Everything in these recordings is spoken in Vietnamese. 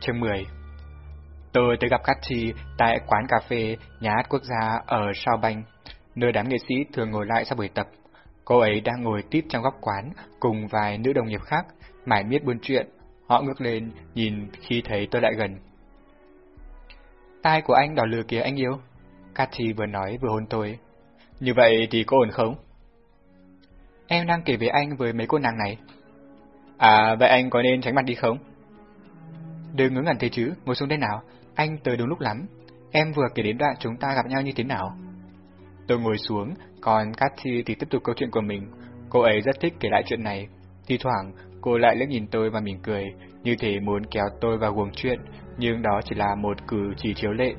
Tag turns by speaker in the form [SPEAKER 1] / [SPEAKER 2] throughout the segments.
[SPEAKER 1] Chương 10 Tôi tới gặp Cathy tại quán cà phê Nhà hát Quốc gia ở Sao Banh, nơi đám nghệ sĩ thường ngồi lại sau buổi tập. Cô ấy đang ngồi tít trong góc quán cùng vài nữ đồng nghiệp khác, mải miết buôn chuyện. Họ ngước lên, nhìn khi thấy tôi lại gần. Tai của anh đỏ lừa kìa anh yêu. Cathy vừa nói vừa hôn tôi. Như vậy thì có ổn không? Em đang kể về anh với mấy cô nàng này. À, vậy anh có nên tránh mặt đi không? Đừng ngớ ngẩn thế chứ, ngồi xuống đây nào, anh tới đúng lúc lắm. Em vừa kể đến đoạn chúng ta gặp nhau như thế nào. Tôi ngồi xuống, còn Cathy thì tiếp tục câu chuyện của mình. Cô ấy rất thích kể lại chuyện này. Thì thoảng, cô lại liếc nhìn tôi và mỉm cười, như thể muốn kéo tôi vào guồng chuyện, nhưng đó chỉ là một cử chỉ chiếu lệ,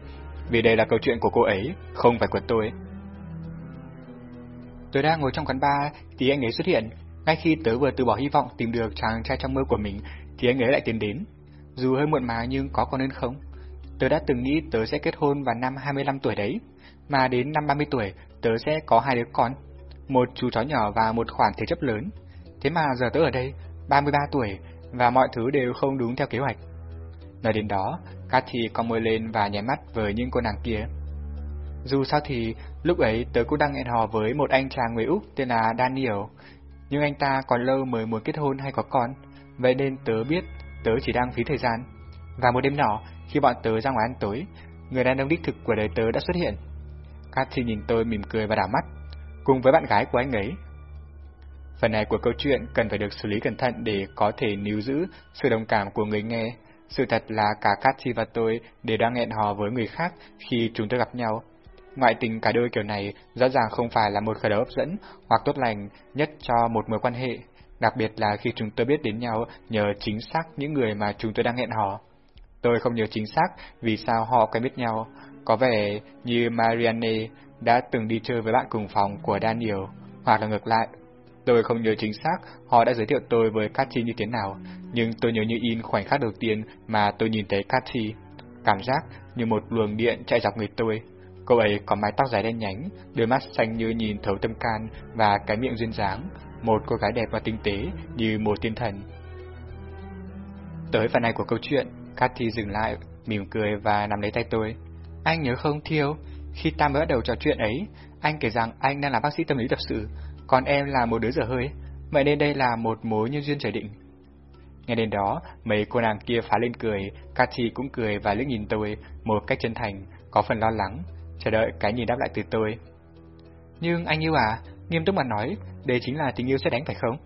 [SPEAKER 1] vì đây là câu chuyện của cô ấy, không phải của tôi. Tôi đang ngồi trong quán bar thì anh ấy xuất hiện. Ngay khi tớ vừa từ bỏ hy vọng tìm được chàng trai trong mơ của mình thì anh ấy lại tiến đến. Dù hơi muộn màng nhưng có còn nên không? Tớ đã từng nghĩ tớ sẽ kết hôn vào năm 25 tuổi đấy, mà đến năm 30 tuổi tớ sẽ có hai đứa con, một chú chó nhỏ và một khoản thế chấp lớn. Thế mà giờ tớ ở đây, 33 tuổi, và mọi thứ đều không đúng theo kế hoạch. Nói đến đó, Cathy còn môi lên và nháy mắt với những cô nàng kia. Dù sao thì, lúc ấy tớ cũng đang hẹn hò với một anh chàng người Úc tên là Daniel, nhưng anh ta còn lâu mới muốn kết hôn hay có con, vậy nên tớ biết tớ chỉ đang phí thời gian. Và một đêm nọ, khi bọn tớ ra ngoài ăn tối, người đàn ông đích thực của đời tớ đã xuất hiện. Cathy nhìn tôi mỉm cười và đảo mắt, cùng với bạn gái của anh ấy. Phần này của câu chuyện cần phải được xử lý cẩn thận để có thể níu giữ sự đồng cảm của người nghe. Sự thật là cả Cathy và tôi đều đang hẹn hò với người khác khi chúng tôi gặp nhau. Ngoại tình cả đôi kiểu này rõ ràng không phải là một khởi đầu hấp dẫn hoặc tốt lành nhất cho một mối quan hệ, đặc biệt là khi chúng tôi biết đến nhau nhờ chính xác những người mà chúng tôi đang hẹn hò. Tôi không nhớ chính xác vì sao họ quen biết nhau, có vẻ như Marianne đã từng đi chơi với bạn cùng phòng của Daniel, hoặc là ngược lại. Tôi không nhớ chính xác họ đã giới thiệu tôi với Cathy như thế nào, nhưng tôi nhớ như in khoảnh khắc đầu tiên mà tôi nhìn thấy Cathy. Cảm giác như một luồng điện chạy dọc người tôi. Cô ấy có mái tóc dài đen nhánh, đôi mắt xanh như nhìn thấu tâm can và cái miệng duyên dáng, một cô gái đẹp và tinh tế như một tiên thần. Tới phần này của câu chuyện, Cathy dừng lại, mỉm cười và nắm lấy tay tôi. Anh nhớ không Thiêu, khi ta mới bắt đầu trò chuyện ấy, anh kể rằng anh đang là bác sĩ tâm lý tập sự, còn em là một đứa dở hơi, vậy nên đây là một mối nhân duyên trời định. Nghe đến đó, mấy cô nàng kia phá lên cười, Cathy cũng cười và liếc nhìn tôi một cách chân thành, có phần lo lắng, chờ đợi cái nhìn đáp lại từ tôi. Nhưng anh yêu à, nghiêm túc mà nói, đây chính là tình yêu sẽ đánh phải không?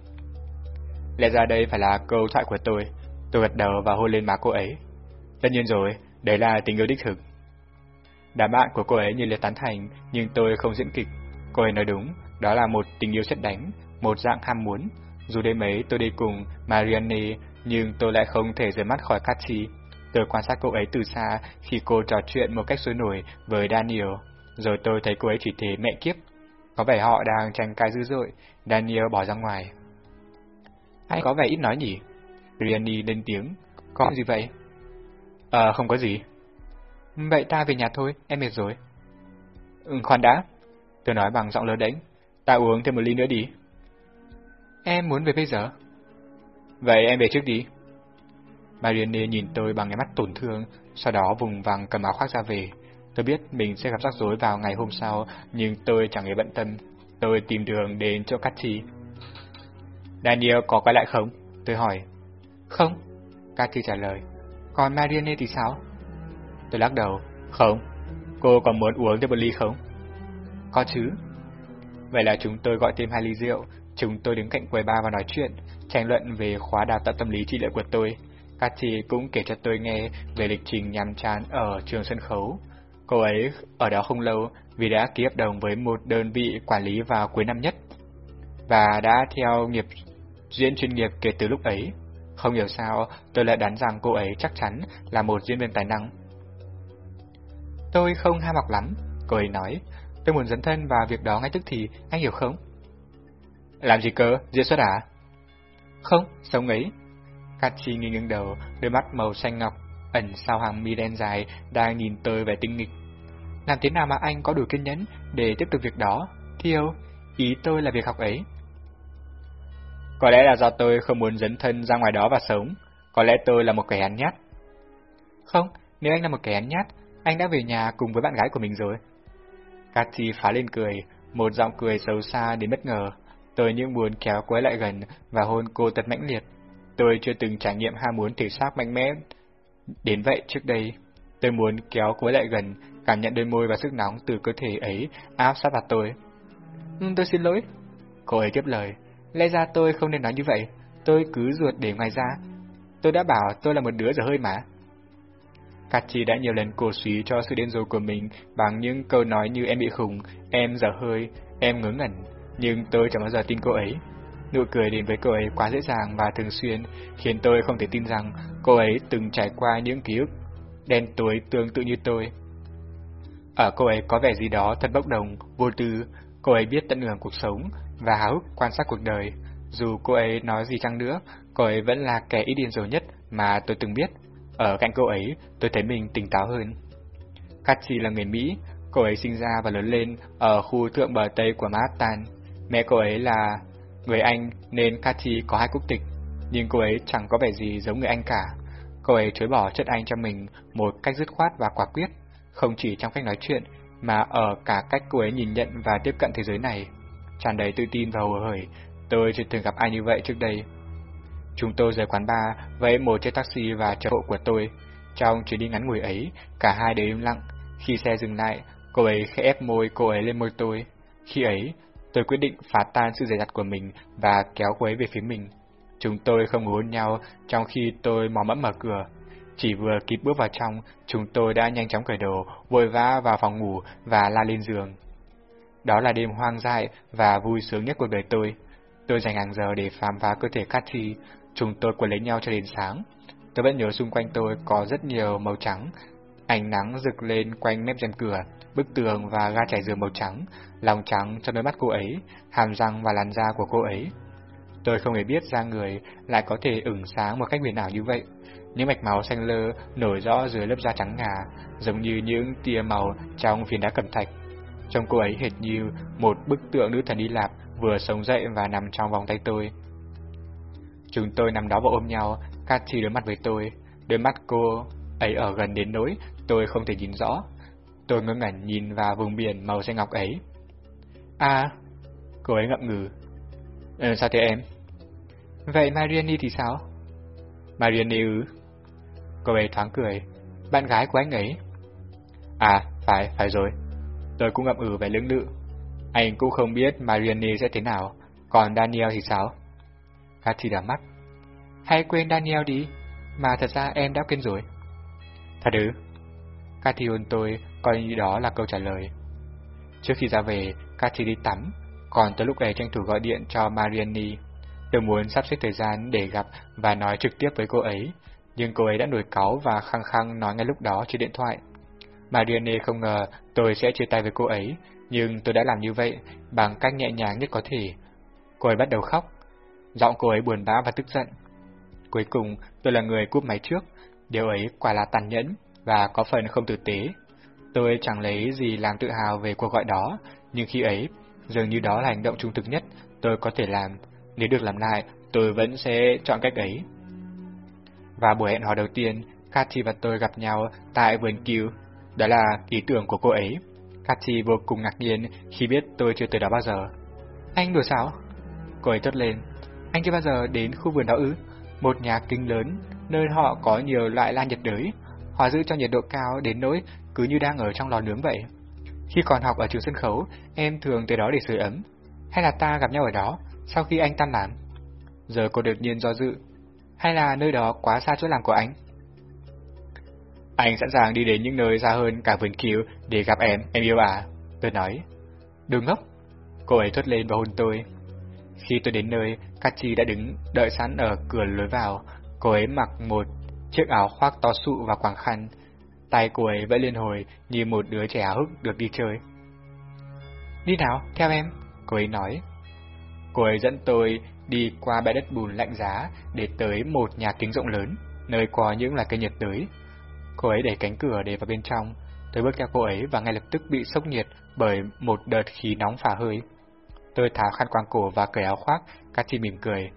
[SPEAKER 1] Lẽ ra đây phải là câu thoại của tôi, tôi gật đầu và hôn lên má cô ấy. Tất nhiên rồi, đấy là tình yêu đích thực. Đám bạn của cô ấy như liệt tán thành, nhưng tôi không diễn kịch. Cô ấy nói đúng, đó là một tình yêu xét đánh, một dạng ham muốn. Dù đêm ấy tôi đi cùng Marianne, nhưng tôi lại không thể rời mắt khỏi Cathy. Tôi quan sát cô ấy từ xa khi cô trò chuyện một cách sôi nổi với Daniel, rồi tôi thấy cô ấy chỉ thế mẹ kiếp. Có vẻ họ đang tranh cãi dữ dội, Daniel bỏ ra ngoài. Anh có vẻ ít nói nhỉ? Riani lên tiếng. Có gì vậy? Ờ, không có gì. Vậy ta về nhà thôi, em mệt rồi. Ừ, khoan đã. Tôi nói bằng giọng lớn đánh. Ta uống thêm một ly nữa đi. Em muốn về bây giờ. Vậy em về trước đi. Marianne nhìn tôi bằng cái mắt tổn thương, sau đó vùng vằng cầm áo khoác ra về. Tôi biết mình sẽ gặp rắc rối vào ngày hôm sau, nhưng tôi chẳng hề bận tâm. Tôi tìm đường đến chỗ Cathy. Daniel có quay lại không? Tôi hỏi. Không. Cathy trả lời. Còn Marianne thì sao? Tôi lắc đầu. Không. Cô còn muốn uống thêm một ly không? Có chứ. Vậy là chúng tôi gọi thêm hai ly rượu, chúng tôi đứng cạnh quầy bar và nói chuyện, tranh luận về khóa đào tạo tâm lý trị liệu của tôi. Cathy cũng kể cho tôi nghe về lịch trình nhàm chán ở trường sân khấu. Cô ấy ở đó không lâu vì đã ký hợp đồng với một đơn vị quản lý vào cuối năm nhất và đã theo nghiệp diễn chuyên nghiệp kể từ lúc ấy. Không hiểu sao, tôi lại đoán rằng cô ấy chắc chắn là một diễn viên tài năng. Tôi không ham học lắm, cô ấy nói. Tôi muốn dấn thân vào việc đó ngay tức thì, anh hiểu không? Làm gì cơ, diễn xuất à? Không, sống ấy. Kachi nghiêng nghiêng đầu, đôi mắt màu xanh ngọc, ẩn sau hàng mi đen dài, đang nhìn tôi vẻ tinh nghịch. Làm thế nào mà anh có đủ kiên nhẫn để tiếp tục việc đó? Thiêu, ý tôi là việc học ấy. Có lẽ là do tôi không muốn dấn thân ra ngoài đó và sống, có lẽ tôi là một kẻ ăn nhát. Không, nếu anh là một kẻ ăn nhát, anh đã về nhà cùng với bạn gái của mình rồi. Cathy phá lên cười, một giọng cười xấu xa đến bất ngờ. Tôi như muốn kéo cô ấy lại gần và hôn cô thật mãnh liệt. Tôi chưa từng trải nghiệm ham muốn thể xác mạnh mẽ đến vậy trước đây. Tôi muốn kéo cô ấy lại gần, cảm nhận đôi môi và sức nóng từ cơ thể ấy áp sát vào tôi. Ừ, tôi xin lỗi. Cô ấy tiếp lời. Lẽ ra tôi không nên nói như vậy. Tôi cứ ruột để ngoài ra. Tôi đã bảo tôi là một đứa dở hơi mà. Kachi đã nhiều lần cổ suý cho sự điên rồ của mình bằng những câu nói như em bị khủng, em dở hơi, em ngớ ngẩn, nhưng tôi chẳng bao giờ tin cô ấy. Nụ cười đến với cô ấy quá dễ dàng và thường xuyên, khiến tôi không thể tin rằng cô ấy từng trải qua những ký ức đen tối tương tự như tôi. Ở cô ấy có vẻ gì đó thật bốc đồng, vô tư, cô ấy biết tận hưởng cuộc sống và háo hức quan sát cuộc đời. Dù cô ấy nói gì chăng nữa, cô ấy vẫn là kẻ ít điên rồ nhất mà tôi từng biết. Ở cạnh cô ấy, tôi thấy mình tỉnh táo hơn. Kathy là người Mỹ, cô ấy sinh ra và lớn lên ở khu thượng bờ Tây của Manhattan. Mẹ cô ấy là người Anh nên Kathy có hai quốc tịch, nhưng cô ấy chẳng có vẻ gì giống người Anh cả. Cô ấy chối bỏ chất Anh cho mình một cách dứt khoát và quả quyết, không chỉ trong cách nói chuyện, mà ở cả cách cô ấy nhìn nhận và tiếp cận thế giới này. Tràn đầy tự tin và hồ hởi, tôi chưa từng gặp ai như vậy trước đây. Chúng tôi rời quán bar với một chiếc taxi và chở hộ của tôi. Trong chuyến đi ngắn ngủi ấy, cả hai đều im lặng. Khi xe dừng lại, cô ấy khẽ ép môi cô ấy lên môi tôi. Khi ấy, tôi quyết định phá tan sự dày dặt của mình và kéo cô ấy về phía mình. Chúng tôi không hôn nhau trong khi tôi mò mẫm mở cửa. Chỉ vừa kịp bước vào trong, chúng tôi đã nhanh chóng cởi đồ, vội vã vào phòng ngủ và la lên giường. Đó là đêm hoang dại và vui sướng nhất cuộc đời tôi. Tôi dành hàng giờ để khám phá cơ thể Cathy, chúng tôi quấn lấy nhau cho đến sáng. Tôi vẫn nhớ xung quanh tôi có rất nhiều màu trắng, ánh nắng rực lên quanh mép rèm cửa, bức tường và ga trải giường màu trắng, lòng trắng cho đôi mắt cô ấy, hàm răng và làn da của cô ấy. Tôi không hề biết da người lại có thể ửng sáng một cách huyền ảo như vậy. Những mạch máu xanh lơ nổi rõ dưới lớp da trắng ngà, giống như những tia màu trong phiến đá cẩm thạch. Trông cô ấy hệt như một bức tượng nữ thần đi Lạp vừa sống dậy và nằm trong vòng tay tôi. Chúng tôi nằm đó và ôm nhau, Cathy đối mặt với tôi. Đôi mắt cô ấy ở gần đến nỗi tôi không thể nhìn rõ. Tôi ngơ ngẩn nhìn vào vùng biển màu xanh ngọc ấy. À, cô ấy ngậm ngừ. Ừ, sao thế em? Vậy Mariani thì sao? Mariani ư? Cô ấy thoáng cười. Bạn gái của anh ấy. À, phải, phải rồi. Tôi cũng ngậm ừ về lưỡng lự. Anh cũng không biết Mariani sẽ thế nào, còn Daniel thì sao? Cathy đỏ mắt. Hãy quên Daniel đi, mà thật ra em đã quên rồi. Thật ư? Cathy hôn tôi, coi như đó là câu trả lời. Trước khi ra về, Cathy đi tắm, còn tới lúc ấy tranh thủ gọi điện cho Mariani. Tôi muốn sắp xếp thời gian để gặp và nói trực tiếp với cô ấy, nhưng cô ấy đã nổi cáu và khăng khăng nói ngay lúc đó trên điện thoại. Marianne không ngờ tôi sẽ chia tay với cô ấy, nhưng tôi đã làm như vậy bằng cách nhẹ nhàng nhất có thể. Cô ấy bắt đầu khóc, giọng cô ấy buồn bã và tức giận. Cuối cùng, tôi là người cúp máy trước, điều ấy quả là tàn nhẫn và có phần không tử tế. Tôi chẳng lấy gì làm tự hào về cuộc gọi đó, nhưng khi ấy, dường như đó là hành động trung thực nhất tôi có thể làm. Nếu được làm lại, tôi vẫn sẽ chọn cách ấy. Và buổi hẹn hò đầu tiên, Cathy và tôi gặp nhau tại vườn kiều. Đó là ý tưởng của cô ấy. Cathy vô cùng ngạc nhiên khi biết tôi chưa tới đó bao giờ. Anh đùa sao? Cô ấy thốt lên. Anh chưa bao giờ đến khu vườn đó ư? Một nhà kính lớn, nơi họ có nhiều loại lan nhiệt đới. Họ giữ cho nhiệt độ cao đến nỗi cứ như đang ở trong lò nướng vậy. Khi còn học ở trường sân khấu, em thường tới đó để sưởi ấm. Hay là ta gặp nhau ở đó, sau khi anh tan làm? Giờ cô đột nhiên do dự. Hay là nơi đó quá xa chỗ làm của anh? Anh sẵn sàng đi đến những nơi xa hơn cả vườn kiều để gặp em, em yêu à? Tôi nói. Đừng ngốc. Cô ấy thốt lên và hôn tôi. Khi tôi đến nơi, Kachi đã đứng đợi sẵn ở cửa lối vào. Cô ấy mặc một chiếc áo khoác to sụ và quàng khăn. Tay cô ấy vẫn liên hồi như một đứa trẻ hức được đi chơi. Đi nào, theo em, cô ấy nói. Cô ấy dẫn tôi đi qua bãi đất bùn lạnh giá để tới một nhà kính rộng lớn, nơi có những là cây nhiệt đới. Cô ấy đẩy cánh cửa để vào bên trong, tôi bước theo cô ấy và ngay lập tức bị sốc nhiệt bởi một đợt khí nóng phả hơi. Tôi tháo khăn quàng cổ và cởi áo khoác, Cathy mỉm cười.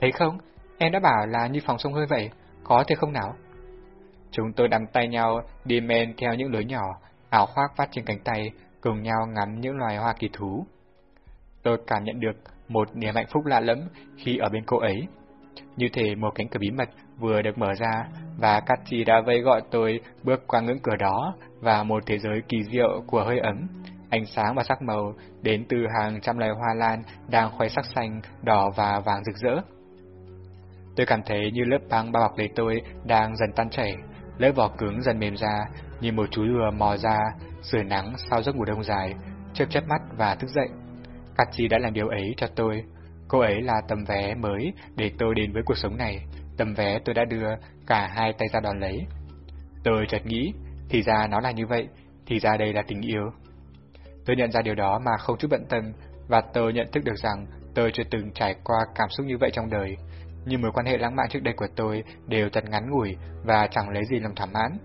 [SPEAKER 1] Thấy không, em đã bảo là như phòng sông hơi vậy, có thể không nào? Chúng tôi đắm tay nhau, đi men theo những lối nhỏ, áo khoác vắt trên cánh tay, cùng nhau ngắm những loài hoa kỳ thú. Tôi cảm nhận được một niềm hạnh phúc lạ lẫm khi ở bên cô ấy. Như thể một cánh cửa bí mật vừa được mở ra, và Cathy đã vây gọi tôi bước qua ngưỡng cửa đó và một thế giới kỳ diệu của hơi ấm, ánh sáng và sắc màu đến từ hàng trăm loài hoa lan đang khoe sắc xanh, đỏ và vàng rực rỡ. Tôi cảm thấy như lớp băng bao bọc lấy tôi đang dần tan chảy, lớp vỏ cứng dần mềm ra, như một chú lừa mò ra, sưởi nắng sau giấc ngủ đông dài, chớp chớp mắt và thức dậy. Cathy đã làm điều ấy cho tôi. Cô ấy là tấm vé mới để tôi đến với cuộc sống này. Tấm vé tôi đã đưa cả hai tay ra đón lấy. Tôi chợt nghĩ, thì ra nó là như vậy, thì ra đây là tình yêu. Tôi nhận ra điều đó mà không chút bận tâm, và tôi nhận thức được rằng tôi chưa từng trải qua cảm xúc như vậy trong đời. Nhưng mối quan hệ lãng mạn trước đây của tôi đều thật ngắn ngủi và chẳng lấy gì làm thỏa mãn.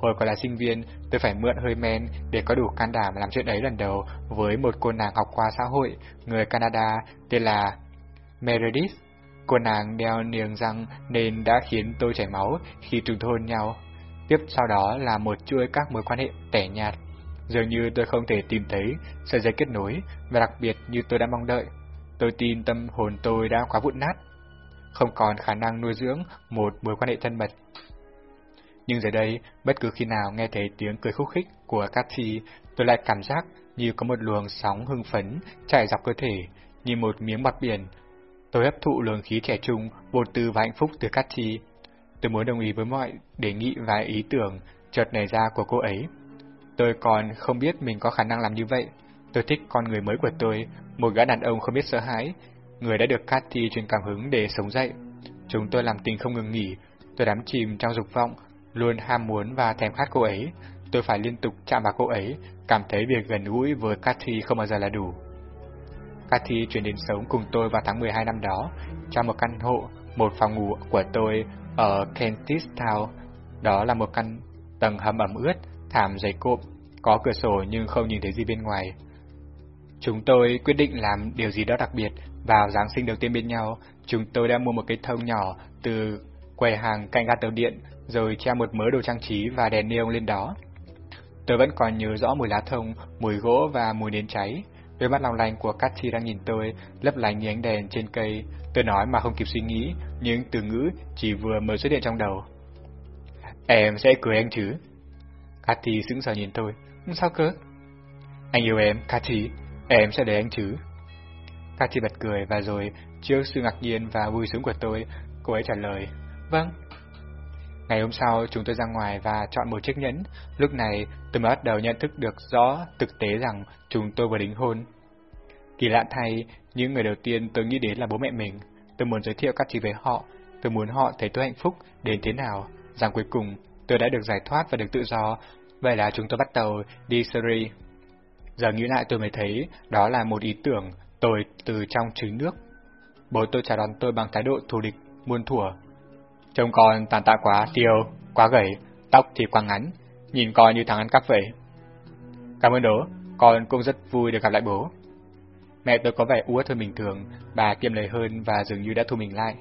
[SPEAKER 1] Hồi còn là sinh viên, tôi phải mượn hơi men để có đủ can đảm làm chuyện ấy lần đầu với một cô nàng học qua xã hội, người Canada tên là Meredith. Cô nàng đeo niềng răng nên đã khiến tôi chảy máu khi trùng thôn nhau. Tiếp sau đó là một chuỗi các mối quan hệ tẻ nhạt. Dường như tôi không thể tìm thấy sợi dây kết nối và đặc biệt như tôi đã mong đợi. Tôi tin tâm hồn tôi đã quá vụn nát, không còn khả năng nuôi dưỡng một mối quan hệ thân mật. Nhưng giờ đây, bất cứ khi nào nghe thấy tiếng cười khúc khích của Cathy, tôi lại cảm giác như có một luồng sóng hưng phấn chạy dọc cơ thể, như một miếng bọt biển. Tôi hấp thụ luồng khí trẻ trung, vô tư và hạnh phúc từ Cathy. Tôi muốn đồng ý với mọi đề nghị và ý tưởng chợt nảy ra của cô ấy. Tôi còn không biết mình có khả năng làm như vậy. Tôi thích con người mới của tôi, một gã đàn ông không biết sợ hãi, người đã được Cathy truyền cảm hứng để sống dậy. Chúng tôi làm tình không ngừng nghỉ, tôi đắm chìm trong dục vọng, luôn ham muốn và thèm khát cô ấy. Tôi phải liên tục chạm vào cô ấy, cảm thấy việc gần gũi với Cathy không bao giờ là đủ. Cathy chuyển đến sống cùng tôi vào tháng 12 năm đó, trong một căn hộ, một phòng ngủ của tôi ở Kentish Town. Đó là một căn tầng hầm ẩm ướt, thảm giấy cộm, có cửa sổ nhưng không nhìn thấy gì bên ngoài. Chúng tôi quyết định làm điều gì đó đặc biệt. Vào Giáng sinh đầu tiên bên nhau, chúng tôi đã mua một cái thông nhỏ từ quầy hàng cạnh ga tàu điện, rồi treo một mớ đồ trang trí và đèn neon lên đó. Tôi vẫn còn nhớ rõ mùi lá thông, mùi gỗ và mùi nến cháy. Đôi mắt long lanh của Cathy đang nhìn tôi, lấp lánh như ánh đèn trên cây. Tôi nói mà không kịp suy nghĩ, nhưng từ ngữ chỉ vừa mới xuất hiện trong đầu. Em sẽ cưới anh chứ? Cathy sững sờ nhìn tôi. Ừ, sao cơ? Anh yêu em, Cathy. Em sẽ để anh chứ? Cathy bật cười và rồi, trước sự ngạc nhiên và vui sướng của tôi, cô ấy trả lời. Vâng. Ngày hôm sau, chúng tôi ra ngoài và chọn một chiếc nhẫn. Lúc này, tôi mới bắt đầu nhận thức được rõ thực tế rằng chúng tôi vừa đính hôn. Kỳ lạ thay, những người đầu tiên tôi nghĩ đến là bố mẹ mình. Tôi muốn giới thiệu các chị với họ. Tôi muốn họ thấy tôi hạnh phúc đến thế nào. Rằng cuối cùng, tôi đã được giải thoát và được tự do. Vậy là chúng tôi bắt đầu đi Surrey. Giờ nghĩ lại tôi mới thấy đó là một ý tưởng tôi từ trong trứng nước. Bố tôi chào đón tôi bằng thái độ thù địch, muôn thủa. Trông con tàn tạ quá, tiêu, quá gầy, tóc thì quá ngắn, nhìn con như thằng ăn cắp vậy. Cảm ơn đố, con cũng rất vui được gặp lại bố. Mẹ tôi có vẻ uất hơn bình thường, bà kiêm lời hơn và dường như đã thu mình lại.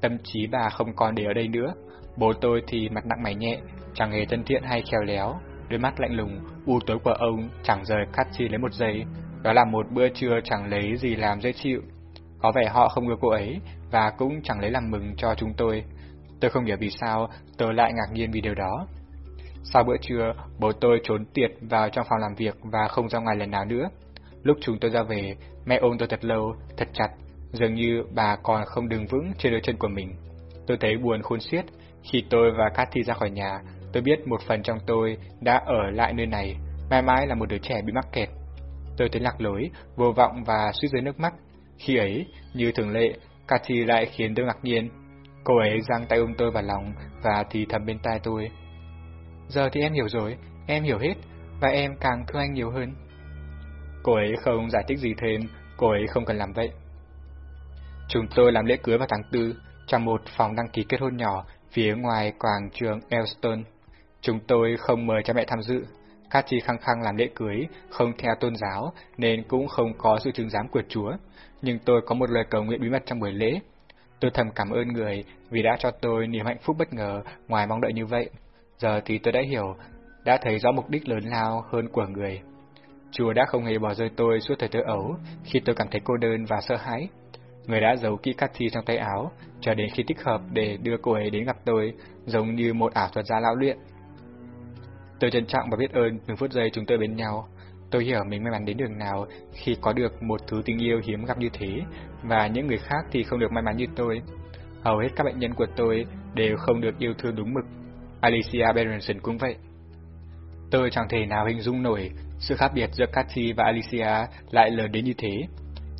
[SPEAKER 1] Tâm trí bà không còn để ở đây nữa. Bố tôi thì mặt nặng mày nhẹ, chẳng hề thân thiện hay khéo léo. Đôi mắt lạnh lùng, u tối của ông chẳng rời cắt chi lấy một giây. Đó là một bữa trưa chẳng lấy gì làm dễ chịu. Có vẻ họ không ưa cô ấy, và cũng chẳng lấy làm mừng cho chúng tôi. Tôi không hiểu vì sao tôi lại ngạc nhiên vì điều đó. Sau bữa trưa, bố tôi trốn tiệt vào trong phòng làm việc và không ra ngoài lần nào nữa. Lúc chúng tôi ra về, mẹ ôm tôi thật lâu, thật chặt, dường như bà còn không đứng vững trên đôi chân của mình. Tôi thấy buồn khôn xiết. Khi tôi và Cathy ra khỏi nhà, tôi biết một phần trong tôi đã ở lại nơi này, mãi mãi là một đứa trẻ bị mắc kẹt. Tôi thấy lạc lối, vô vọng và suýt rơi nước mắt. Khi ấy, như thường lệ, Cathy lại khiến tôi ngạc nhiên. Cô ấy giang tay ôm tôi vào lòng và thì thầm bên tai tôi. Giờ thì em hiểu rồi, em hiểu hết, và em càng thương anh nhiều hơn. Cô ấy không giải thích gì thêm, cô ấy không cần làm vậy. Chúng tôi làm lễ cưới vào tháng tư trong một phòng đăng ký kết hôn nhỏ phía ngoài quảng trường Elston. Chúng tôi không mời cha mẹ tham dự. Cathy khăng khăng làm lễ cưới, không theo tôn giáo, nên cũng không có sự chứng giám của Chúa. Nhưng tôi có một lời cầu nguyện bí mật trong buổi lễ. Tôi thầm cảm ơn người vì đã cho tôi niềm hạnh phúc bất ngờ ngoài mong đợi như vậy. Giờ thì tôi đã hiểu, đã thấy rõ mục đích lớn lao hơn của người. Chúa đã không hề bỏ rơi tôi suốt thời thơ ấu khi tôi cảm thấy cô đơn và sợ hãi. Người đã giấu kỹ Cathy trong tay áo, cho đến khi thích hợp để đưa cô ấy đến gặp tôi, giống như một ảo thuật gia lão luyện. Tôi trân trọng và biết ơn từng phút giây chúng tôi bên nhau. Tôi hiểu mình may mắn đến đường nào khi có được một thứ tình yêu hiếm gặp như thế, và những người khác thì không được may mắn như tôi. Hầu hết các bệnh nhân của tôi đều không được yêu thương đúng mực. Alicia Berenson cũng vậy. Tôi chẳng thể nào hình dung nổi sự khác biệt giữa Cathy và Alicia lại lớn đến như thế.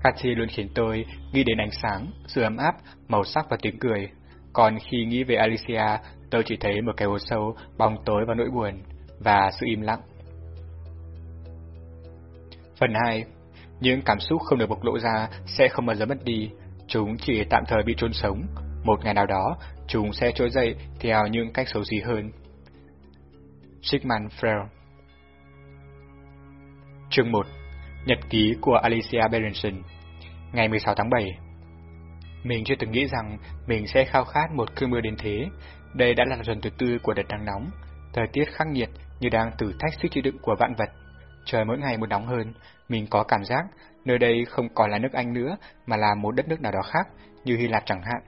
[SPEAKER 1] Cathy luôn khiến tôi nghĩ đến ánh sáng, sự ấm áp, màu sắc và tiếng cười. Còn khi nghĩ về Alicia, tôi chỉ thấy một cái hố sâu, bóng tối và nỗi buồn, và sự im lặng. Phần 2. Những cảm xúc không được bộc lộ ra sẽ không bao giờ mất đi, chúng chỉ tạm thời bị trôn sống. Một ngày nào đó, chúng sẽ trỗi dậy theo những cách xấu xí hơn. Sigmund Freud Chương 1 Nhật ký của Alicia Berenson Ngày 16 tháng 7 Mình chưa từng nghĩ rằng mình sẽ khao khát một cơn mưa đến thế. Đây đã là tuần thứ tư của đợt nắng nóng. Thời tiết khắc nghiệt như đang thử thách sức chịu đựng của vạn vật. Trời mỗi ngày một nóng hơn, mình có cảm giác nơi đây không còn là nước Anh nữa mà là một đất nước nào đó khác, như Hy Lạp chẳng hạn.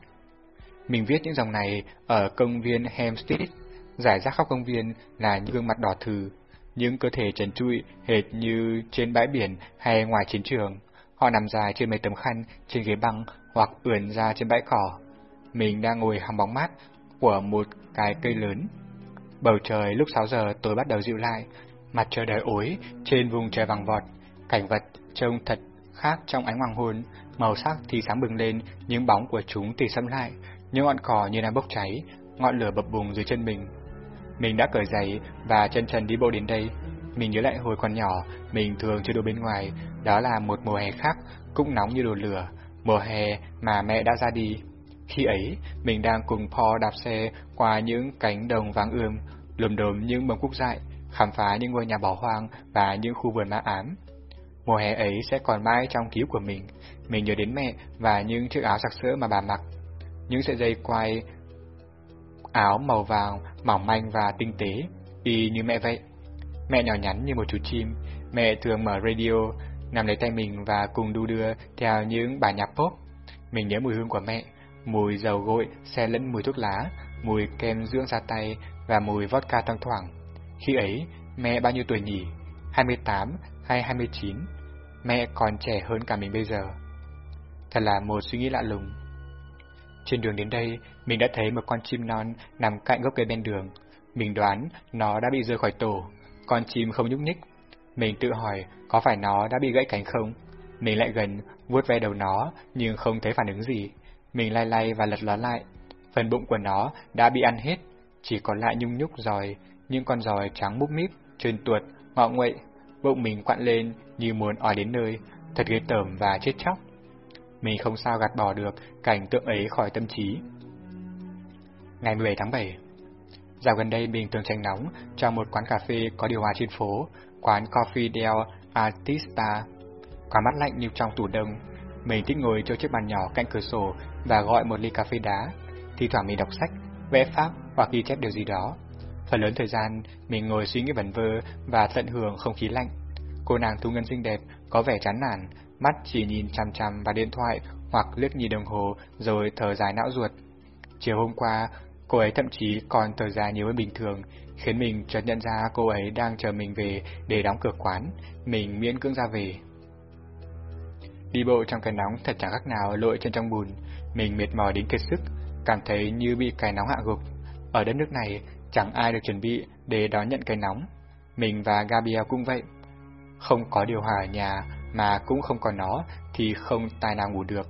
[SPEAKER 1] Mình viết những dòng này ở công viên Hampstead, giải rác khắp công viên là những gương mặt đỏ thừ, những cơ thể trần trụi hệt như trên bãi biển hay ngoài chiến trường. Họ nằm dài trên mấy tấm khăn, trên ghế băng hoặc ưỡn ra trên bãi cỏ. Mình đang ngồi hòng bóng mát của một cái cây lớn. Bầu trời lúc 6 giờ tối bắt đầu dịu lại, mặt trời đầy ối trên vùng trời vàng vọt, cảnh vật trông thật khác trong ánh hoàng hôn, màu sắc thì sáng bừng lên, những bóng của chúng thì sẫm lại, những ngọn cỏ như đang bốc cháy, ngọn lửa bập bùng dưới chân mình. Mình đã cởi giày và chân trần đi bộ đến đây. Mình nhớ lại hồi còn nhỏ, mình thường chơi đồ bên ngoài, đó là một mùa hè khác, cũng nóng như đồ lửa, mùa hè mà mẹ đã ra đi. Khi ấy, mình đang cùng Paul đạp xe qua những cánh đồng vắng ươm, lùm đồm những bông cúc dại, khám phá những ngôi nhà bỏ hoang và những khu vườn ma ám. Mùa hè ấy sẽ còn mãi trong ký của mình. Mình nhớ đến mẹ và những chiếc áo sặc sỡ mà bà mặc. Những sợi dây quai áo màu vàng, mỏng manh và tinh tế, y như mẹ vậy. Mẹ nhỏ nhắn như một chú chim, mẹ thường mở radio, nằm lấy tay mình và cùng đu đưa theo những bài nhạc pop. Mình nhớ mùi hương của mẹ, mùi dầu gội xe lẫn mùi thuốc lá, mùi kem dưỡng da tay và mùi vodka thoang thoảng. Khi ấy, mẹ bao nhiêu tuổi nhỉ? 28 hay 29? Mẹ còn trẻ hơn cả mình bây giờ. Thật là một suy nghĩ lạ lùng. Trên đường đến đây, mình đã thấy một con chim non nằm cạnh gốc cây bên đường. Mình đoán nó đã bị rơi khỏi tổ. Con chim không nhúc nhích. Mình tự hỏi có phải nó đã bị gãy cánh không? Mình lại gần, vuốt ve đầu nó, nhưng không thấy phản ứng gì. Mình lay lay và lật nó lại. Phần bụng của nó đã bị ăn hết, chỉ còn lại nhung nhúc rồi những con giòi trắng múp míp, trơn tuột, ngọ nguậy. Bụng mình quặn lên như muốn ói đến nơi, thật ghê tởm và chết chóc. Mình không sao gạt bỏ được cảnh tượng ấy khỏi tâm trí. Ngày 17 tháng 7 Dạo gần đây mình thường tranh nóng trong một quán cà phê có điều hòa trên phố, quán Coffee del Artista. Quán mắt lạnh như trong tủ đông. Mình thích ngồi cho chiếc bàn nhỏ cạnh cửa sổ và gọi một ly cà phê đá. Thì thoảng mình đọc sách, vẽ pháp hoặc ghi chép điều gì đó. Phần lớn thời gian, mình ngồi suy nghĩ vẩn vơ và tận hưởng không khí lạnh. Cô nàng thu ngân xinh đẹp, có vẻ chán nản, mắt chỉ nhìn chằm chằm vào điện thoại hoặc lướt nhìn đồng hồ rồi thở dài não ruột. Chiều hôm qua, cô ấy thậm chí còn thở dài nhiều hơn bình thường, khiến mình chợt nhận ra cô ấy đang chờ mình về để đóng cửa quán, mình miễn cưỡng ra về. Đi bộ trong cái nóng thật chẳng khác nào lội chân trong bùn, mình mệt mỏi đến kiệt sức, cảm thấy như bị cái nóng hạ gục. Ở đất nước này, chẳng ai được chuẩn bị để đón nhận cái nóng. Mình và Gabriel cũng vậy. Không có điều hòa ở nhà, mà cũng không có nó thì không tài nào ngủ được.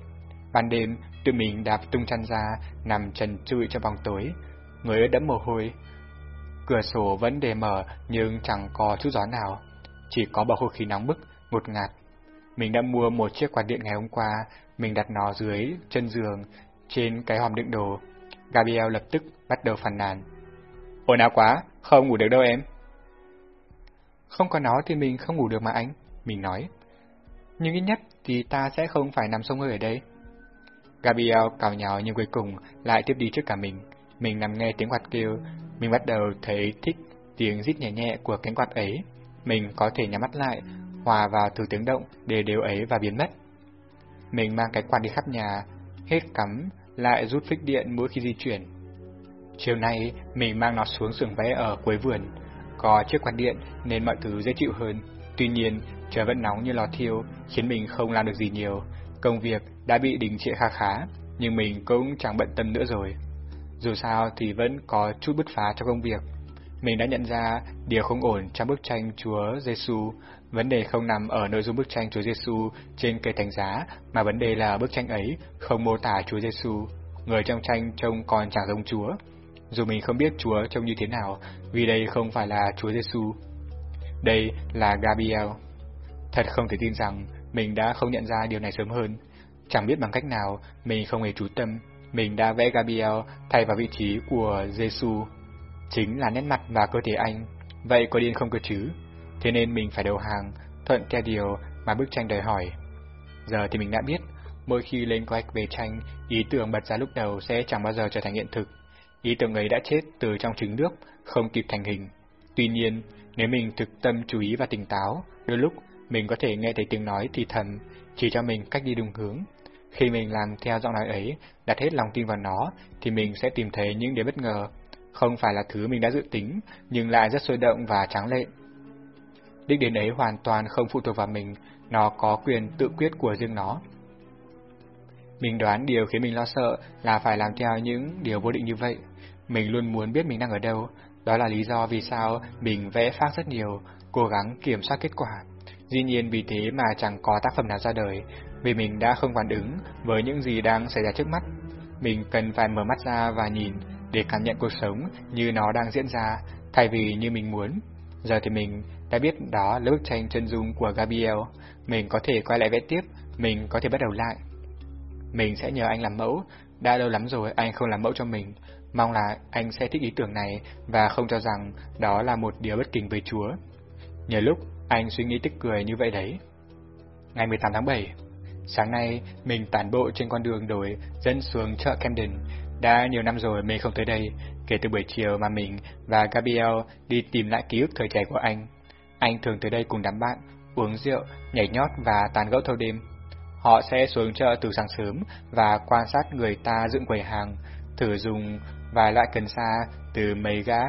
[SPEAKER 1] Ban đêm, tụi mình đạp tung chăn ra, nằm trần trụi cho bóng tối, người đẫm mồ hôi. Cửa sổ vẫn để mở nhưng chẳng có chút gió nào, chỉ có bầu không khí nóng bức, ngột ngạt. Mình đã mua một chiếc quạt điện ngày hôm qua, mình đặt nó dưới chân giường, trên cái hòm đựng đồ. Gabriel lập tức bắt đầu phàn nàn. Ồn ào quá, không ngủ được đâu em. Không có nó thì mình không ngủ được mà anh, mình nói nhưng ít nhất thì ta sẽ không phải nằm sông hơi ở đây. Gabriel cào nhào nhưng cuối cùng lại tiếp đi trước cả mình. mình nằm nghe tiếng quạt kêu, mình bắt đầu thấy thích tiếng rít nhẹ nhẹ của cánh quạt ấy. Mình có thể nhắm mắt lại, hòa vào thứ tiếng động để đều ấy và biến mất. Mình mang cái quạt đi khắp nhà, hết cắm, lại rút phích điện mỗi khi di chuyển. Chiều nay, mình mang nó xuống xưởng vẽ ở cuối vườn. Có chiếc quạt điện nên mọi thứ dễ chịu hơn. Tuy nhiên, trời vẫn nóng như lò thiêu, khiến mình không làm được gì nhiều. Công việc đã bị đình trệ khá khá, nhưng mình cũng chẳng bận tâm nữa rồi. Dù sao thì vẫn có chút bứt phá trong công việc. Mình đã nhận ra điều không ổn trong bức tranh Chúa Giêsu. Vấn đề không nằm ở nội dung bức tranh Chúa Giêsu trên cây thánh giá, mà vấn đề là bức tranh ấy không mô tả Chúa Giêsu. Người trong tranh trông còn chẳng giống Chúa. Dù mình không biết Chúa trông như thế nào, vì đây không phải là Chúa Giêsu. Đây là Gabriel. Thật không thể tin rằng mình đã không nhận ra điều này sớm hơn. Chẳng biết bằng cách nào, mình không hề chú tâm, mình đã vẽ Gabriel thay vào vị trí của Giêsu. Chính là nét mặt và cơ thể anh, vậy có điên không cơ chứ? Thế nên mình phải đầu hàng, thuận theo điều mà bức tranh đòi hỏi. Giờ thì mình đã biết, mỗi khi lên kế hoạch về tranh, ý tưởng bật ra lúc đầu sẽ chẳng bao giờ trở thành hiện thực. Ý tưởng ấy đã chết từ trong trứng nước, không kịp thành hình. Tuy nhiên, nếu mình thực tâm chú ý và tỉnh táo, đôi lúc mình có thể nghe thấy tiếng nói thì thầm, chỉ cho mình cách đi đúng hướng. Khi mình làm theo giọng nói ấy, đặt hết lòng tin vào nó, thì mình sẽ tìm thấy những điều bất ngờ. Không phải là thứ mình đã dự tính, nhưng lại rất sôi động và tráng lệ. Đích đến ấy hoàn toàn không phụ thuộc vào mình, nó có quyền tự quyết của riêng nó. Mình đoán điều khiến mình lo sợ là phải làm theo những điều vô định như vậy. Mình luôn muốn biết mình đang ở đâu, đó là lý do vì sao mình vẽ phát rất nhiều, cố gắng kiểm soát kết quả. Dĩ nhiên vì thế mà chẳng có tác phẩm nào ra đời, vì mình đã không phản ứng với những gì đang xảy ra trước mắt. Mình cần phải mở mắt ra và nhìn để cảm nhận cuộc sống như nó đang diễn ra, thay vì như mình muốn. Giờ thì mình đã biết đó là bức tranh chân dung của Gabriel, mình có thể quay lại vẽ tiếp, mình có thể bắt đầu lại. Mình sẽ nhờ anh làm mẫu, đã lâu lắm rồi anh không làm mẫu cho mình, mong là anh sẽ thích ý tưởng này và không cho rằng đó là một điều bất kính với Chúa. Nhờ lúc anh suy nghĩ tức cười như vậy đấy. Ngày 18 tháng 7 Sáng nay, mình tản bộ trên con đường đổi dẫn xuống chợ Camden. Đã nhiều năm rồi mình không tới đây, kể từ buổi chiều mà mình và Gabriel đi tìm lại ký ức thời trẻ của anh. Anh thường tới đây cùng đám bạn, uống rượu, nhảy nhót và tàn gẫu thâu đêm. Họ sẽ xuống chợ từ sáng sớm và quan sát người ta dựng quầy hàng, thử dùng vài loại cần sa từ mấy gã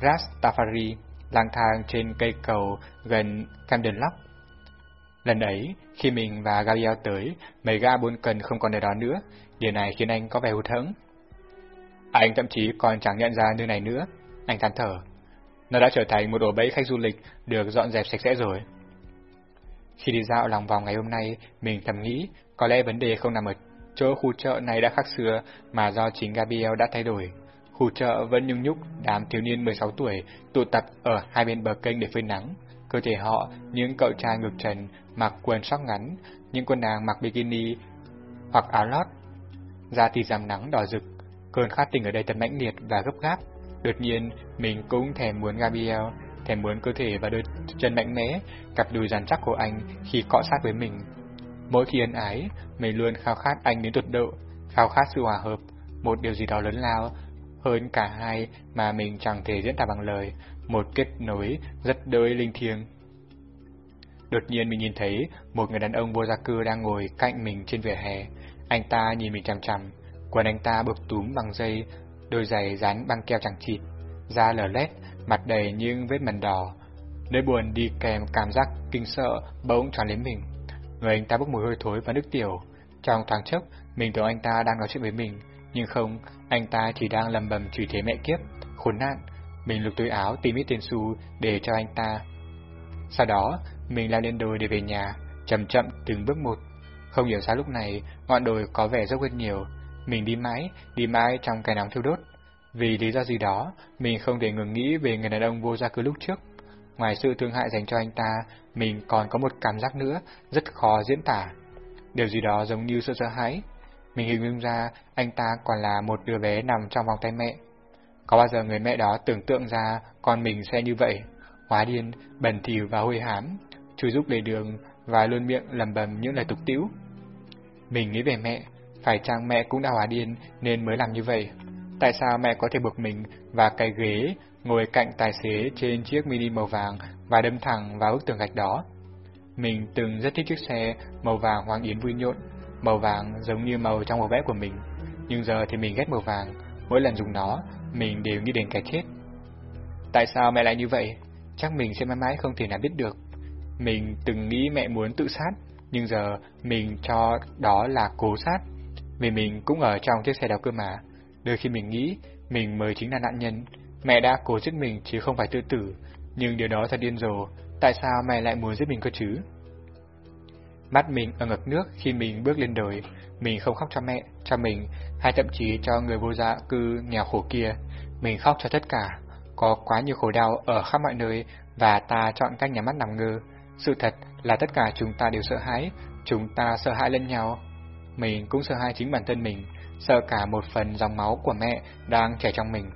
[SPEAKER 1] Rastafari lang thang trên cây cầu gần Camden Lock. Lần ấy, khi mình và Gabriel tới, mấy gã buôn cần không còn ở đó nữa, điều này khiến anh có vẻ hụt hẫng. Anh thậm chí còn chẳng nhận ra nơi này nữa, anh than thở. Nó đã trở thành một ổ bẫy khách du lịch được dọn dẹp sạch sẽ rồi. Khi đi dạo lòng vòng ngày hôm nay, mình thầm nghĩ có lẽ vấn đề không nằm ở chỗ khu chợ này đã khác xưa mà do chính Gabriel đã thay đổi. Khu chợ vẫn nhung nhúc đám thiếu niên 16 tuổi tụ tập ở hai bên bờ kênh để phơi nắng. Cơ thể họ, những cậu trai ngực trần, mặc quần sóc ngắn, những cô nàng mặc bikini hoặc áo lót. Da thì giảm nắng đỏ rực, cơn khát tình ở đây thật mãnh liệt và gấp gáp. Đột nhiên, mình cũng thèm muốn Gabriel, thèm muốn cơ thể và đôi chân mạnh mẽ, cặp đùi rắn chắc của anh khi cọ sát với mình. Mỗi khi ân ái, mình luôn khao khát anh đến tuyệt độ, khao khát sự hòa hợp, một điều gì đó lớn lao, hơn cả hai mà mình chẳng thể diễn tả bằng lời, một kết nối rất đôi linh thiêng. Đột nhiên mình nhìn thấy một người đàn ông vô gia cư đang ngồi cạnh mình trên vỉa hè. Anh ta nhìn mình chằm chằm, quần anh ta buộc túm bằng dây, đôi giày dán băng keo chẳng chịt, da lở lét, mặt đầy những vết mần đỏ. Nỗi buồn đi kèm cảm giác kinh sợ bỗng tràn đến mình. Người anh ta bốc mùi hôi thối và nước tiểu. Trong thoáng chốc, mình tưởng anh ta đang nói chuyện với mình, nhưng không, anh ta chỉ đang lầm bầm chửi thế mẹ kiếp, khốn nạn. Mình lục túi áo tìm ít tiền xu để cho anh ta. Sau đó, mình lao lên đồi để về nhà, chậm chậm từng bước một. Không hiểu sao lúc này, ngọn đồi có vẻ dốc hơn nhiều. Mình đi mãi, đi mãi trong cái nóng thiêu đốt. Vì lý do gì đó, mình không thể ngừng nghĩ về người đàn ông vô gia cư lúc trước. Ngoài sự thương hại dành cho anh ta, mình còn có một cảm giác nữa, rất khó diễn tả. Điều gì đó giống như sự sợ hãi. Mình hình dung ra anh ta còn là một đứa bé nằm trong vòng tay mẹ. Có bao giờ người mẹ đó tưởng tượng ra con mình sẽ như vậy, hóa điên, bẩn thỉu và hôi hám, chui rúc lề đường và luôn miệng lầm bầm những lời tục tĩu. Mình nghĩ về mẹ, phải chăng mẹ cũng đã hóa điên nên mới làm như vậy. Tại sao mẹ có thể buộc mình và cái ghế ngồi cạnh tài xế trên chiếc mini màu vàng và đâm thẳng vào bức tường gạch đó? Mình từng rất thích chiếc xe màu vàng hoàng yến vui nhộn, màu vàng giống như màu trong màu vẽ của mình. Nhưng giờ thì mình ghét màu vàng, mỗi lần dùng nó, mình đều nghĩ đến cái chết. Tại sao mẹ lại như vậy? Chắc mình sẽ mãi mãi không thể nào biết được. Mình từng nghĩ mẹ muốn tự sát, nhưng giờ mình cho đó là cố sát, vì mình cũng ở trong chiếc xe đó cơ mà. Đôi khi mình nghĩ mình mới chính là nạn nhân, mẹ đã cố giết mình chứ không phải tự tử, nhưng điều đó thật điên rồ, tại sao mẹ lại muốn giết mình cơ chứ? Mắt mình ở ngực nước khi mình bước lên đời, mình không khóc cho mẹ, cho mình, hay thậm chí cho người vô gia cư nghèo khổ kia. Mình khóc cho tất cả, có quá nhiều khổ đau ở khắp mọi nơi và ta chọn cách nhắm mắt nằm ngơ. Sự thật là tất cả chúng ta đều sợ hãi, chúng ta sợ hãi lẫn nhau. Mình cũng sợ hãi chính bản thân mình, sợ cả một phần dòng máu của mẹ đang chảy trong mình.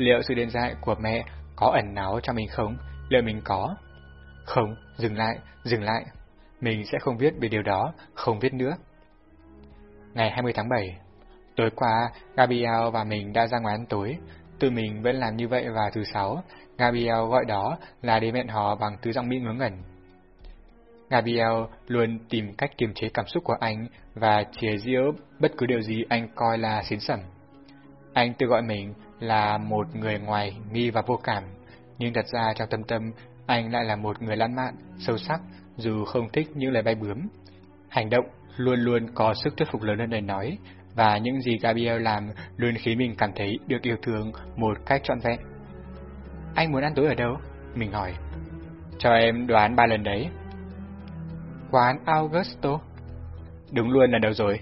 [SPEAKER 1] Liệu sự đến dại của mẹ có ẩn náu cho mình không? Liệu mình có? Không, dừng lại, dừng lại. Mình sẽ không viết về điều đó, không viết nữa. Ngày 20 tháng 7 Tối qua, Gabriel và mình đã ra ngoài ăn tối. Tụi mình vẫn làm như vậy vào thứ sáu. Gabriel gọi đó là để hẹn hò bằng thứ giọng Mỹ ngớ ngẩn. Gabriel luôn tìm cách kiềm chế cảm xúc của anh và chế giễu bất cứ điều gì anh coi là xến sẩm. Anh tự gọi mình là một người ngoài nghi và vô cảm, nhưng thật ra trong tâm tâm anh lại là một người lãng mạn, sâu sắc, dù không thích những lời bay bướm. Hành động luôn luôn có sức thuyết phục lớn hơn lời nói, và những gì Gabriel làm luôn khiến mình cảm thấy được yêu thương một cách trọn vẹn. Anh muốn ăn tối ở đâu? Mình hỏi. Cho em đoán ba lần đấy. Quán Augusto. Đúng luôn là đâu rồi.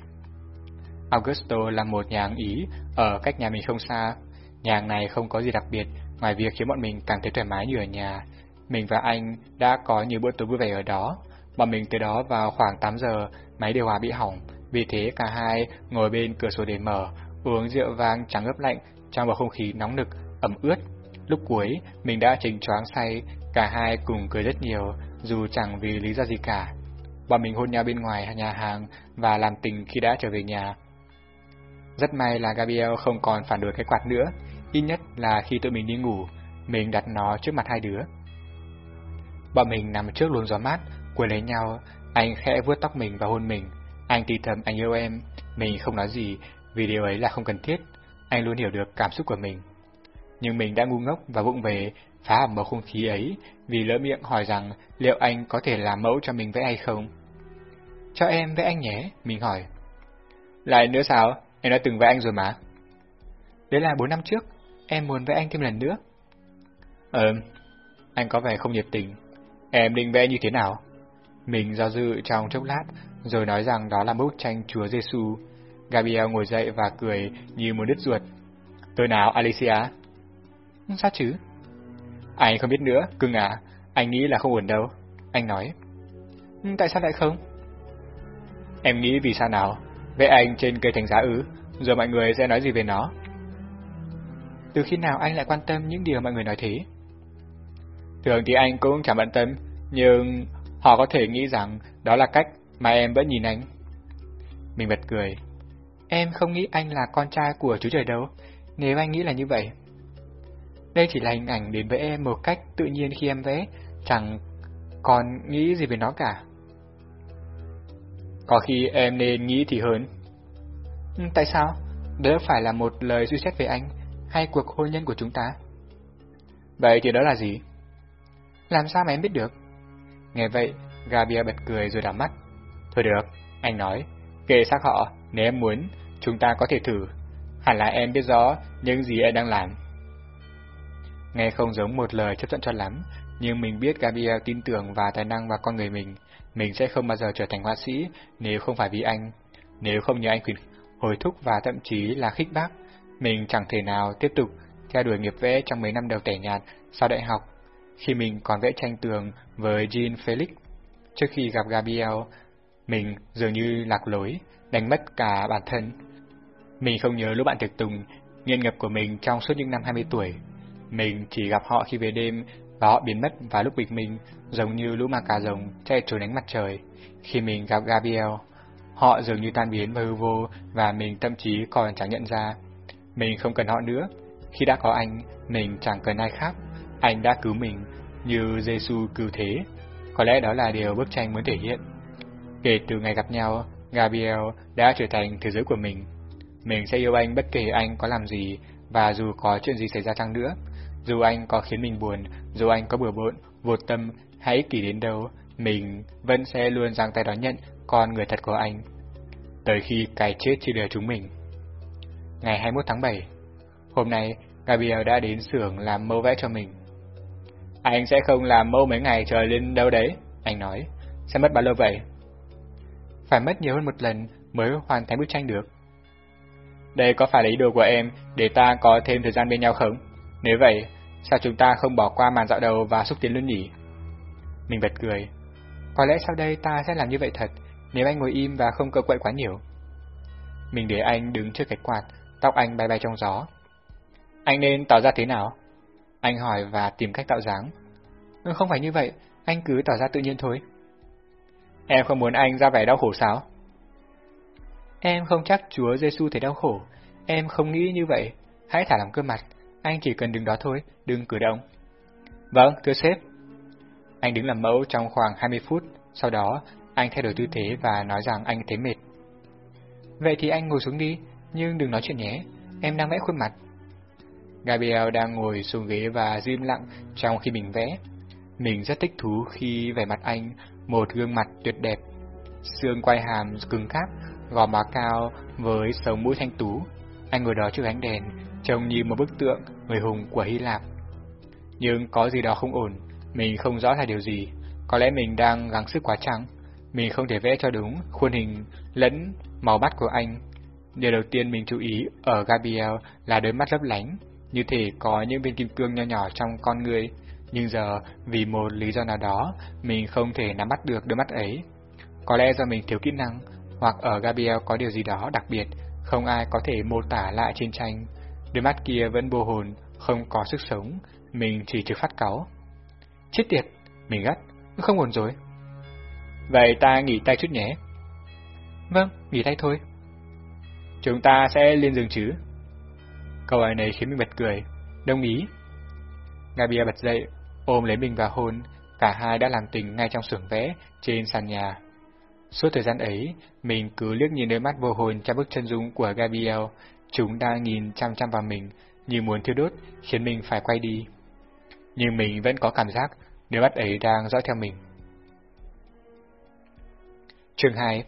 [SPEAKER 1] Augusto là một nhà hàng Ý ở cách nhà mình không xa. Nhà hàng này không có gì đặc biệt ngoài việc khiến bọn mình cảm thấy thoải mái như ở nhà. Mình và anh đã có nhiều bữa tối vui vẻ ở đó. Bọn mình tới đó vào khoảng 8 giờ, máy điều hòa bị hỏng, vì thế cả hai ngồi bên cửa sổ để mở, uống rượu vang trắng ướp lạnh trong bầu không khí nóng nực, ẩm ướt. Lúc cuối, mình đã trình choáng say, cả hai cùng cười rất nhiều, dù chẳng vì lý do gì cả. Bọn mình hôn nhau bên ngoài nhà hàng và làm tình khi đã trở về nhà. Rất may là Gabriel không còn phản đối cái quạt nữa, ít nhất là khi tụi mình đi ngủ, mình đặt nó trước mặt hai đứa. Bọn mình nằm trước luồng gió mát, quên lấy nhau, anh khẽ vuốt tóc mình và hôn mình. Anh thì thầm anh yêu em, mình không nói gì vì điều ấy là không cần thiết, anh luôn hiểu được cảm xúc của mình. Nhưng mình đã ngu ngốc và vụng về phá hỏng bầu không khí ấy vì lỡ miệng hỏi rằng liệu anh có thể làm mẫu cho mình vẽ hay không. Cho em vẽ anh nhé, mình hỏi. Lại nữa sao? Em đã từng với anh rồi mà. Đấy là bốn năm trước, em muốn với anh thêm lần nữa. Ờ, anh có vẻ không nhiệt tình. Em định vẽ như thế nào? Mình do dự trong chốc lát, rồi nói rằng đó là bức tranh Chúa Giêsu. Gabriel ngồi dậy và cười như muốn đứt ruột. Tôi nào, Alicia? Sao chứ? Anh không biết nữa, cưng à, anh nghĩ là không ổn đâu. Anh nói. Ừ, tại sao lại không? Em nghĩ vì sao nào? Vẽ anh trên cây thành giá ứ, rồi mọi người sẽ nói gì về nó? Từ khi nào anh lại quan tâm những điều mọi người nói thế? Thường thì anh cũng chẳng bận tâm, nhưng họ có thể nghĩ rằng đó là cách mà em vẫn nhìn anh. Mình bật cười. Em không nghĩ anh là con trai của chú trời đâu, nếu anh nghĩ là như vậy. Đây chỉ là hình ảnh đến với em một cách tự nhiên khi em vẽ, chẳng còn nghĩ gì về nó cả. Có khi em nên nghĩ thì hơn. Ừ, tại sao? Đó phải là một lời suy xét về anh, hay cuộc hôn nhân của chúng ta. Vậy thì đó là gì? Làm sao mà em biết được? Nghe vậy, Gabia bật cười rồi đảo mắt. Thôi được, anh nói, kệ xác họ, nếu em muốn, chúng ta có thể thử. Hẳn là em biết rõ những gì em đang làm. Nghe không giống một lời chấp thuận cho lắm, nhưng mình biết Gabriel tin tưởng và tài năng và con người mình. Mình sẽ không bao giờ trở thành họa sĩ nếu không phải vì anh. Nếu không nhờ anh khuyến hồi thúc và thậm chí là khích bác, mình chẳng thể nào tiếp tục theo đuổi nghiệp vẽ trong mấy năm đầu tẻ nhạt sau đại học, khi mình còn vẽ tranh tường với Jean Felix. Trước khi gặp Gabriel, mình dường như lạc lối, đánh mất cả bản thân. Mình không nhớ lúc bạn tiệc tùng, nghiện ngập của mình trong suốt những năm 20 tuổi. Mình chỉ gặp họ khi về đêm và họ biến mất vào lúc bình minh, giống như lũ ma cà rồng chạy trốn ánh mặt trời. Khi mình gặp Gabriel, họ dường như tan biến và hư vô và mình thậm chí còn chẳng nhận ra. Mình không cần họ nữa. Khi đã có anh, mình chẳng cần ai khác. Anh đã cứu mình, như Giêsu cứu thế. Có lẽ đó là điều bức tranh muốn thể hiện. Kể từ ngày gặp nhau, Gabriel đã trở thành thế giới của mình. Mình sẽ yêu anh bất kể anh có làm gì, và dù có chuyện gì xảy ra chăng nữa. Dù anh có khiến mình buồn, dù anh có bừa bộn, vô tâm hãy kỳ đến đâu, mình vẫn sẽ luôn giang tay đón nhận con người thật của anh. Tới khi cái chết chia lìa chúng mình. Ngày 21 tháng 7 Hôm nay, Gabriel đã đến xưởng làm mẫu vẽ cho mình. Anh sẽ không làm mẫu mấy ngày trời lên đâu đấy, anh nói. Sẽ mất bao lâu vậy? Phải mất nhiều hơn một lần mới hoàn thành bức tranh được. Đây có phải là ý đồ của em để ta có thêm thời gian bên nhau không? Nếu vậy, sao chúng ta không bỏ qua màn dạo đầu và xúc tiến luôn nhỉ? Mình bật cười. Có lẽ sau đây ta sẽ làm như vậy thật, nếu anh ngồi im và không cơ quậy quá nhiều. Mình để anh đứng trước cái quạt, tóc anh bay bay trong gió. Anh nên tỏ ra thế nào? Anh hỏi và tìm cách tạo dáng. Ừ, không phải như vậy, anh cứ tỏ ra tự nhiên thôi. Em không muốn anh ra vẻ đau khổ sao? Em không chắc Chúa Giêsu thấy đau khổ. Em không nghĩ như vậy. Hãy thả lỏng cơ mặt. Anh chỉ cần đứng đó thôi, đừng cử động. Vâng, thưa sếp. Anh đứng làm mẫu trong khoảng 20 phút. Sau đó, anh thay đổi tư thế và nói rằng anh thấy mệt. Vậy thì anh ngồi xuống đi, nhưng đừng nói chuyện nhé. Em đang vẽ khuôn mặt. Gabriel đang ngồi xuống ghế và im lặng trong khi mình vẽ. Mình rất thích thú khi vẻ mặt anh, một gương mặt tuyệt đẹp. Xương quai hàm cứng cáp, gò má cao với sống mũi thanh tú. Anh ngồi đó trước ánh đèn, trông như một bức tượng người hùng của Hy Lạp. Nhưng có gì đó không ổn, mình không rõ là điều gì. Có lẽ mình đang gắng sức quá trắng, Mình không thể vẽ cho đúng khuôn hình lẫn màu mắt của anh. Điều đầu tiên mình chú ý ở Gabriel là đôi mắt lấp lánh, như thể có những viên kim cương nho nhỏ trong con người. Nhưng giờ, vì một lý do nào đó, mình không thể nắm bắt được đôi mắt ấy. Có lẽ do mình thiếu kỹ năng, hoặc ở Gabriel có điều gì đó đặc biệt, không ai có thể mô tả lại trên tranh. Đôi mắt kia vẫn vô hồn, không có sức sống, mình chỉ trực phát cáu. Chết tiệt, mình gắt, không ổn rồi. Vậy ta nghỉ tay chút nhé. Vâng, nghỉ tay thôi. Chúng ta sẽ lên giường chứ? Câu hỏi này khiến mình bật cười. Đồng ý. Gabriel bật dậy, ôm lấy mình và hôn. Cả hai đã làm tình ngay trong xưởng vẽ, trên sàn nhà. Suốt thời gian ấy, mình cứ liếc nhìn đôi mắt vô hồn trong bức chân dung của Gabriel. Chúng đang nhìn chăm chăm vào mình, như muốn thiêu đốt, khiến mình phải quay đi. Nhưng mình vẫn có cảm giác đôi mắt ấy đang dõi theo mình. Chương 2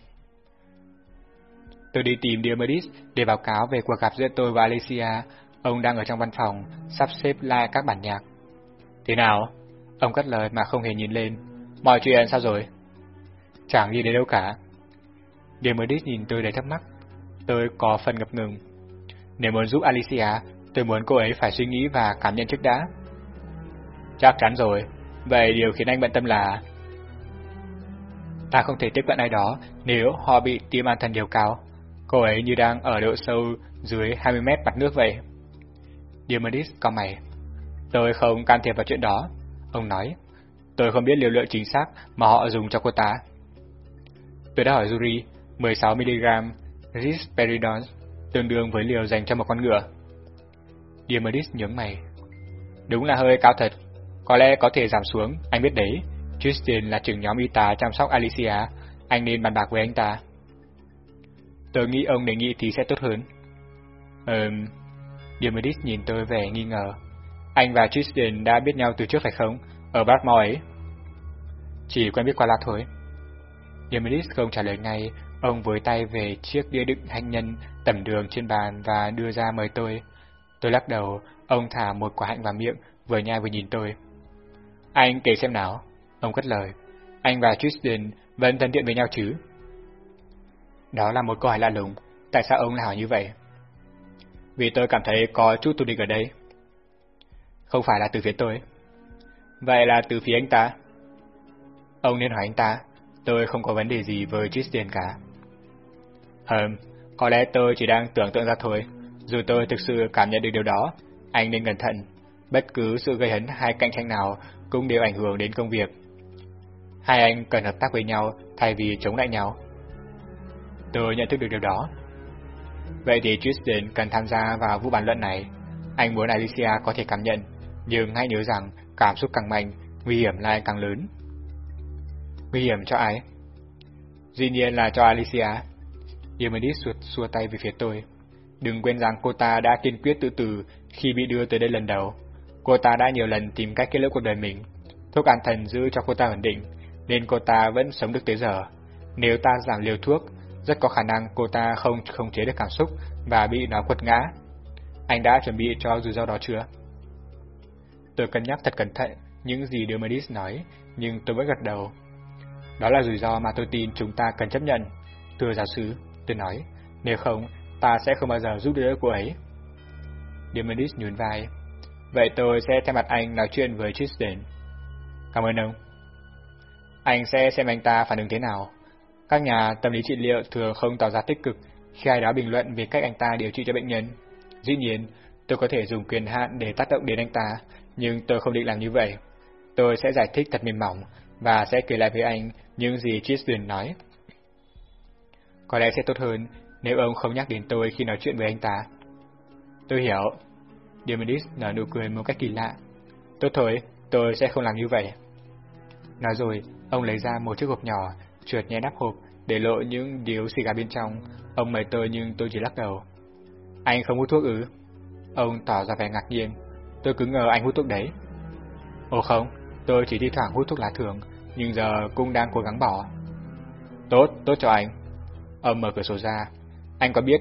[SPEAKER 1] Tôi đi tìm Diomedes để báo cáo về cuộc gặp giữa tôi và Alicia. Ông đang ở trong văn phòng, sắp xếp lại các bản nhạc. Thế nào? Ông cất lời mà không hề nhìn lên. Mọi chuyện sao rồi? Chẳng đi đến đâu cả. Diomedes nhìn tôi đầy thắc mắc. Tôi có phần ngập ngừng. Nếu muốn giúp Alicia, tôi muốn cô ấy phải suy nghĩ và cảm nhận trước đã. Chắc chắn rồi. Vậy điều khiến anh bận tâm là... Ta không thể tiếp cận ai đó nếu họ bị tim an thần điều cao. Cô ấy như đang ở độ sâu dưới 20 mét mặt nước vậy. Diomedes cao mày. Tôi không can thiệp vào chuyện đó. Ông nói. Tôi không biết liều lượng chính xác mà họ dùng cho cô ta. Tôi đã hỏi Yuri, 16mg risperidone tương đương với liều dành cho một con ngựa. Diomedes nhướng mày. Đúng là hơi cao thật. Có lẽ có thể giảm xuống, anh biết đấy. Tristan là trưởng nhóm y tá chăm sóc Alicia, anh nên bàn bạc với anh ta. Tôi nghĩ ông đề nghị thì sẽ tốt hơn. Ừm... Diomedes nhìn tôi vẻ nghi ngờ. Anh và Tristan đã biết nhau từ trước phải không? Ở Bradmore ấy. Chỉ quen biết qua lại thôi. Diomedes không trả lời ngay, ông với tay về chiếc đĩa đựng thanh nhân tầm đường trên bàn và đưa ra mời tôi. Tôi lắc đầu, ông thả một quả hạnh vào miệng, vừa nhai vừa nhìn tôi. Anh kể xem nào. Ông cất lời. Anh và Tristan vẫn thân thiện với nhau chứ? Đó là một câu hỏi lạ lùng. Tại sao ông lại hỏi như vậy? Vì tôi cảm thấy có chút thù địch ở đây. Không phải là từ phía tôi. Vậy là từ phía anh ta? Ông nên hỏi anh ta. Tôi không có vấn đề gì với Tristan cả. Hừm, có lẽ tôi chỉ đang tưởng tượng ra thôi. Dù tôi thực sự cảm nhận được điều đó, anh nên cẩn thận. Bất cứ sự gây hấn hay cạnh tranh nào cũng đều ảnh hưởng đến công việc. Hai anh cần hợp tác với nhau thay vì chống lại nhau. Tôi nhận thức được điều đó. Vậy thì Tristan cần tham gia vào vụ bàn luận này. Anh muốn Alicia có thể cảm nhận, nhưng hãy nhớ rằng cảm xúc càng mạnh, nguy hiểm lại càng lớn. Nguy hiểm cho ai? Dĩ nhiên là cho Alicia. Diomedes xua, xua tay về phía tôi. Đừng quên rằng cô ta đã kiên quyết tự tử khi bị đưa tới đây lần đầu. Cô ta đã nhiều lần tìm cách kết liễu cuộc đời mình. Thuốc an thần giữ cho cô ta ổn định, nên cô ta vẫn sống được tới giờ. Nếu ta giảm liều thuốc, rất có khả năng cô ta không khống chế được cảm xúc và bị nó quật ngã. Anh đã chuẩn bị cho rủi ro đó chưa? Tôi cân nhắc thật cẩn thận những gì Diomedes nói, nhưng tôi vẫn gật đầu. Đó là rủi ro mà tôi tin chúng ta cần chấp nhận. Thưa giáo sư, tôi nói, nếu không, ta sẽ không bao giờ giúp đỡ cô ấy. Diomedes nhún vai. Vậy tôi sẽ thay mặt anh nói chuyện với Tristan. Cảm ơn ông. Anh sẽ xem anh ta phản ứng thế nào. Các nhà tâm lý trị liệu thường không tỏ ra tích cực khi ai đó bình luận về cách anh ta điều trị cho bệnh nhân. Dĩ nhiên, tôi có thể dùng quyền hạn để tác động đến anh ta, nhưng tôi không định làm như vậy. Tôi sẽ giải thích thật mềm mỏng và sẽ kể lại với anh những gì Tristan nói. Có lẽ sẽ tốt hơn nếu ông không nhắc đến tôi khi nói chuyện với anh ta. Tôi hiểu. Diomedes nở nụ cười một cách kỳ lạ. Tốt thôi, tôi sẽ không làm như vậy. Nói rồi, ông lấy ra một chiếc hộp nhỏ, trượt nhẹ nắp hộp, để lộ những điếu xì gà bên trong. Ông mời tôi nhưng tôi chỉ lắc đầu. Anh không hút thuốc ư? Ông tỏ ra vẻ ngạc nhiên. Tôi cứ ngờ anh hút thuốc đấy. Ồ không, tôi chỉ thi thoảng hút thuốc lá thường, nhưng giờ cũng đang cố gắng bỏ. Tốt, tốt cho anh. Ông mở cửa sổ ra. Anh có biết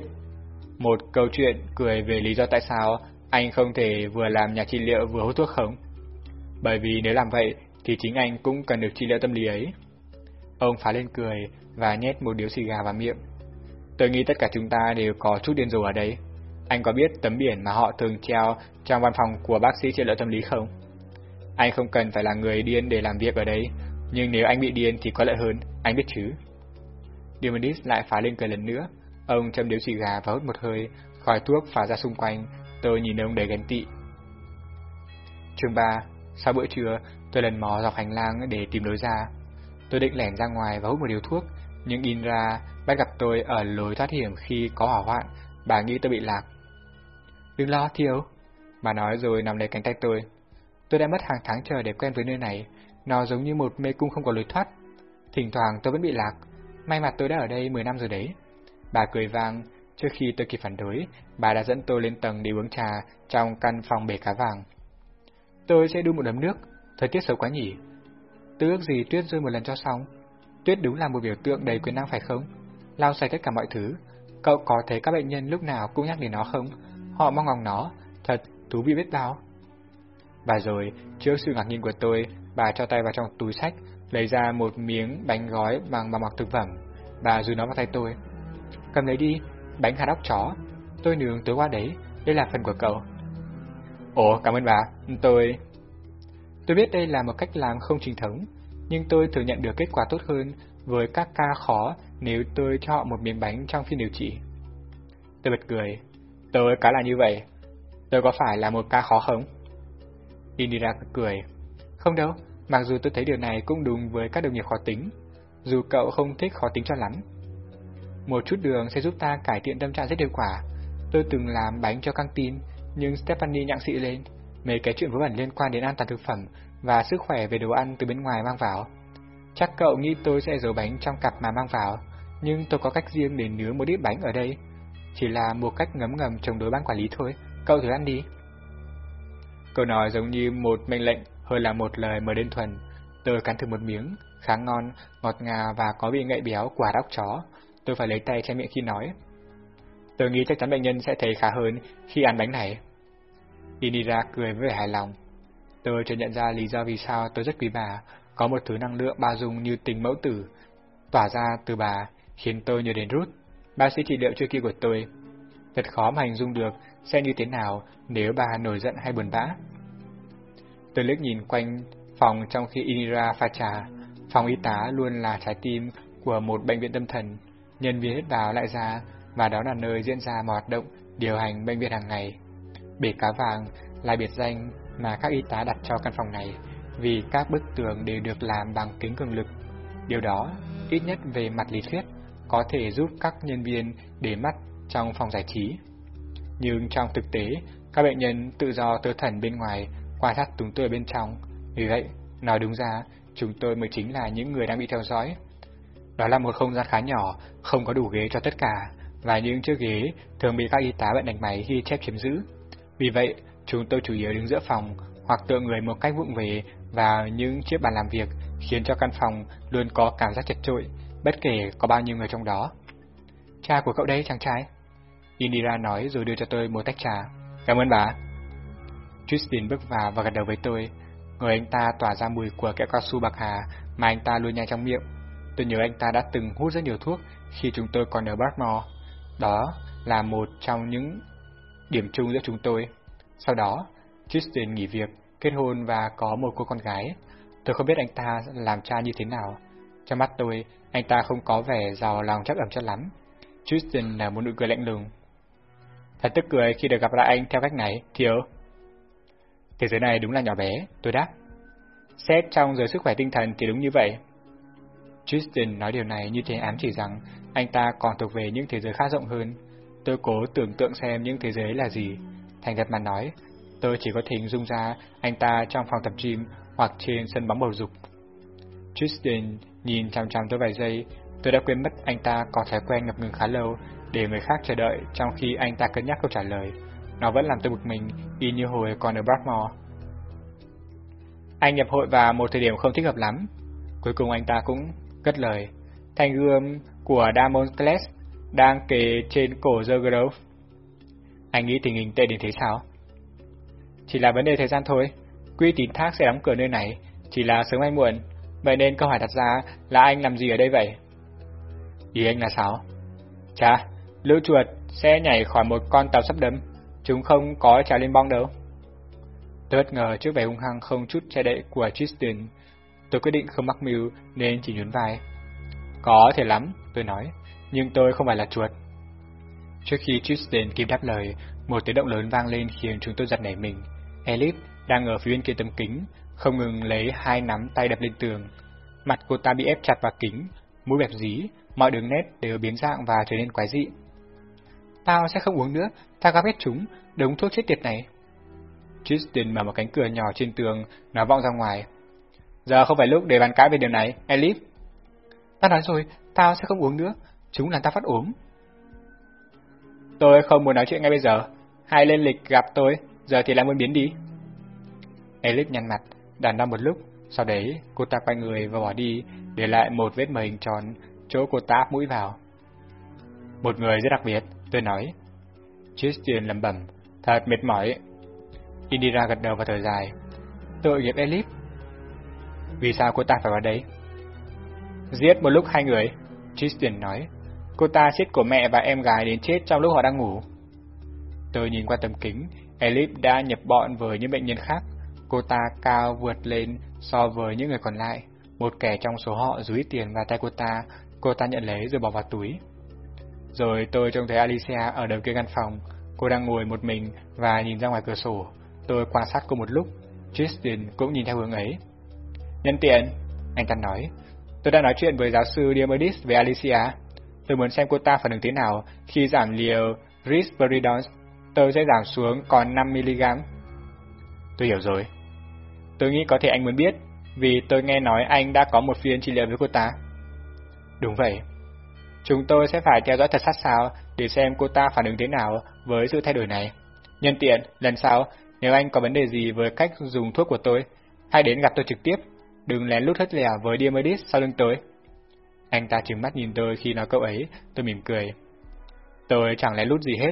[SPEAKER 1] một câu chuyện cười về lý do tại sao anh không thể vừa làm nhà trị liệu vừa hút thuốc không? Bởi vì nếu làm vậy thì chính anh cũng cần được trị liệu tâm lý ấy. Ông phá lên cười và nhét một điếu xì gà vào miệng. Tôi nghĩ tất cả chúng ta đều có chút điên rồ ở đây. Anh có biết tấm biển mà họ thường treo trong văn phòng của bác sĩ trị liệu tâm lý không? Anh không cần phải là người điên để làm việc ở đây, nhưng nếu anh bị điên thì có lợi hơn, anh biết chứ. Diomedes lại phá lên cười lần nữa. Ông châm điếu xì gà và hút một hơi, khói thuốc phả ra xung quanh, tôi nhìn ông đầy ghen tị. Chương 3 Sau bữa trưa, tôi lần mò dọc hành lang để tìm lối ra. Tôi định lẻn ra ngoài và hút một điếu thuốc, nhưng Indra bắt gặp tôi ở lối thoát hiểm khi có hỏa hoạn, bà nghĩ tôi bị lạc. Đừng lo, Thiêu. Bà nói rồi nằm lấy cánh tay tôi. Tôi đã mất hàng tháng chờ để quen với nơi này, nó giống như một mê cung không có lối thoát. Thỉnh thoảng tôi vẫn bị lạc, may mặt tôi đã ở đây 10 năm rồi đấy. Bà cười vang, trước khi tôi kịp phản đối, bà đã dẫn tôi lên tầng để uống trà trong căn phòng bể cá vàng. Tôi sẽ đun một đấm nước, thời tiết xấu quá nhỉ. Tôi ước gì tuyết rơi một lần cho xong. Tuyết đúng là một biểu tượng đầy quyền năng phải không? Lao sạch tất cả mọi thứ. Cậu có thấy các bệnh nhân lúc nào cũng nhắc đến nó không? Họ mong ngóng nó, thật thú vị biết bao. Và rồi, trước sự ngạc nhiên của tôi, bà cho tay vào trong túi sách, lấy ra một miếng bánh gói bằng bằng mặc thực phẩm, và rồi nó vào tay tôi. Cầm lấy đi, bánh hạt óc chó. Tôi nướng tối qua đấy, đây là phần của cậu. Ồ, cảm ơn bà, tôi... Tôi biết đây là một cách làm không chính thống, nhưng tôi thừa nhận được kết quả tốt hơn với các ca khó nếu tôi cho họ một miếng bánh trong phiên điều trị. Tôi bật cười. Tôi cá là như vậy. Tôi có phải là một ca khó không? Indira cười. Không đâu, mặc dù tôi thấy điều này cũng đúng với các đồng nghiệp khó tính, dù cậu không thích khó tính cho lắm. Một chút đường sẽ giúp ta cải thiện tâm trạng rất hiệu quả. Tôi từng làm bánh cho căng tin, nhưng Stephanie nhặng xị lên. Mấy cái chuyện vớ vẩn liên quan đến an toàn thực phẩm và sức khỏe về đồ ăn từ bên ngoài mang vào. Chắc cậu nghĩ tôi sẽ giấu bánh trong cặp mà mang vào, nhưng tôi có cách riêng để nướng một ít bánh ở đây. Chỉ là một cách ngấm ngầm chống đối ban quản lý thôi, cậu thử ăn đi. Câu nói giống như một mệnh lệnh hơn là một lời mời đơn thuần. Tôi cắn thử một miếng, khá ngon, ngọt ngào và có vị ngậy béo của đóc óc chó. Tôi phải lấy tay che miệng khi nói. Tôi nghĩ chắc chắn bệnh nhân sẽ thấy khá hơn khi ăn bánh này. Indira cười với vẻ hài lòng. Tôi chợt nhận ra lý do vì sao tôi rất quý bà, có một thứ năng lượng bao dung như tình mẫu tử, tỏa ra từ bà, khiến tôi nhớ đến Ruth, bác sĩ trị liệu trước kia của tôi. Thật khó mà hình dung được sẽ như thế nào nếu bà nổi giận hay buồn bã. Tôi liếc nhìn quanh phòng trong khi Inira pha trà, phòng y tá luôn là trái tim của một bệnh viện tâm thần, nhân viên hết vào lại ra, và đó là nơi diễn ra mọi hoạt động điều hành bệnh viện hàng ngày. Bể cá vàng là biệt danh mà các y tá đặt cho căn phòng này, vì các bức tường đều được làm bằng kính cường lực. Điều đó, ít nhất về mặt lý thuyết, có thể giúp các nhân viên để mắt trong phòng giải trí. Nhưng trong thực tế, các bệnh nhân tự do tơ thần bên ngoài quan sát chúng tôi ở bên trong. Vì vậy, nói đúng ra, chúng tôi mới chính là những người đang bị theo dõi. Đó là một không gian khá nhỏ, không có đủ ghế cho tất cả, và những chiếc ghế thường bị các y tá bệnh đánh máy ghi chép chiếm giữ. Vì vậy, chúng tôi chủ yếu đứng giữa phòng hoặc tựa người một cách vụng về vào những chiếc bàn làm việc, khiến cho căn phòng luôn có cảm giác chật trội, bất kể có bao nhiêu người trong đó. Cha của cậu đây, chàng trai. Indira nói rồi đưa cho tôi một tách trà. Cảm ơn bà. Tristan bước vào và gật đầu với tôi. Người anh ta tỏa ra mùi của kẹo cao su bạc hà mà anh ta luôn nhai trong miệng. Tôi nhớ anh ta đã từng hút rất nhiều thuốc khi chúng tôi còn ở Bartmore. Đó là một trong những điểm chung giữa chúng tôi. Sau đó, Tristan nghỉ việc, kết hôn và có một cô con gái. Tôi không biết anh ta làm cha như thế nào. Trong mắt tôi, anh ta không có vẻ giàu lòng chắc ẩm cho lắm. Tristan là một nụ cười lạnh lùng. Thật tức cười khi được gặp lại anh theo cách này, thiếu. Thế giới này đúng là nhỏ bé, tôi đáp. Xét trong giới sức khỏe tinh thần thì đúng như vậy. Tristan nói điều này như thế ám chỉ rằng anh ta còn thuộc về những thế giới khác rộng hơn. Tôi cố tưởng tượng xem những thế giới là gì. Thành thật mà nói, tôi chỉ có thể hình dung ra anh ta trong phòng tập gym hoặc trên sân bóng bầu dục. Tristan nhìn chằm chằm tôi vài giây, tôi đã quên mất anh ta có thói quen ngập ngừng khá lâu để người khác chờ đợi trong khi anh ta cân nhắc câu trả lời. Nó vẫn làm tôi bực mình, y như hồi còn ở Blackmore. Anh nhập hội vào một thời điểm không thích hợp lắm. Cuối cùng anh ta cũng cất lời. Thanh gươm của Damocles đang kề trên cổ Zergrove. Anh nghĩ tình hình tệ đến thế sao? Chỉ là vấn đề thời gian thôi. Quy tín thác sẽ đóng cửa nơi này, chỉ là sớm hay muộn. Vậy nên câu hỏi đặt ra là anh làm gì ở đây vậy? Ý anh là sao? Chà, lũ chuột sẽ nhảy khỏi một con tàu sắp đâm. Chúng không có trả lên bong đâu. Tôi bất ngờ trước vẻ hung hăng không chút che đậy của Tristan. Tôi quyết định không mắc mưu nên chỉ nhún vai. Có thể lắm, tôi nói, nhưng tôi không phải là chuột. Trước khi Tristan kịp đáp lời, một tiếng động lớn vang lên khiến chúng tôi giật nảy mình. Elif đang ở phía bên kia tấm kính, không ngừng lấy hai nắm tay đập lên tường. Mặt cô ta bị ép chặt vào kính, mũi bẹp dí, mọi đường nét đều biến dạng và trở nên quái dị. Tao sẽ không uống nữa, ta gặp hết chúng, đống thuốc chết tiệt này. Tristan mở một cánh cửa nhỏ trên tường, nó vọng ra ngoài. Giờ không phải lúc để bàn cãi về điều này, Elif. Ta nói rồi, tao sẽ không uống nữa, chúng làm tao phát ốm. Tôi không muốn nói chuyện ngay bây giờ, hãy lên lịch gặp tôi, giờ thì lại muốn biến đi. Elif nhăn mặt, đàn đo một lúc, sau đấy cô ta quay người và bỏ đi, để lại một vết mờ hình tròn, chỗ cô ta mũi vào. Một người rất đặc biệt, tôi nói. Christian lầm bẩm, thật mệt mỏi. Indira gật đầu và thở dài. Tội nghiệp Elip. Vì sao cô ta phải vào đây? Giết một lúc hai người, Christian nói. Cô ta giết của mẹ và em gái đến chết trong lúc họ đang ngủ. Tôi nhìn qua tấm kính, Elip đã nhập bọn với những bệnh nhân khác. Cô ta cao vượt lên so với những người còn lại. Một kẻ trong số họ dúi tiền vào tay cô ta, cô ta nhận lấy rồi bỏ vào túi. Rồi tôi trông thấy Alicia ở đầu kia căn phòng, cô đang ngồi một mình và nhìn ra ngoài cửa sổ. Tôi quan sát cô một lúc, Tristan cũng nhìn theo hướng ấy. Nhân tiện, anh ta nói, tôi đã nói chuyện với giáo sư Diomedes về Alicia. Tôi muốn xem cô ta phản ứng thế nào khi giảm liều risperidone. Tôi sẽ giảm xuống còn 5mg. Tôi hiểu rồi. Tôi nghĩ có thể anh muốn biết, vì tôi nghe nói anh đã có một phiên trị liệu với cô ta. Đúng vậy. Chúng tôi sẽ phải theo dõi thật sát sao để xem cô ta phản ứng thế nào với sự thay đổi này. Nhân tiện, lần sau, nếu anh có vấn đề gì với cách dùng thuốc của tôi, hãy đến gặp tôi trực tiếp, đừng lén lút hất lẻ với Diomedes sau lưng tôi. Anh ta trừng mắt nhìn tôi khi nói câu ấy, tôi mỉm cười. Tôi chẳng lén lút gì hết,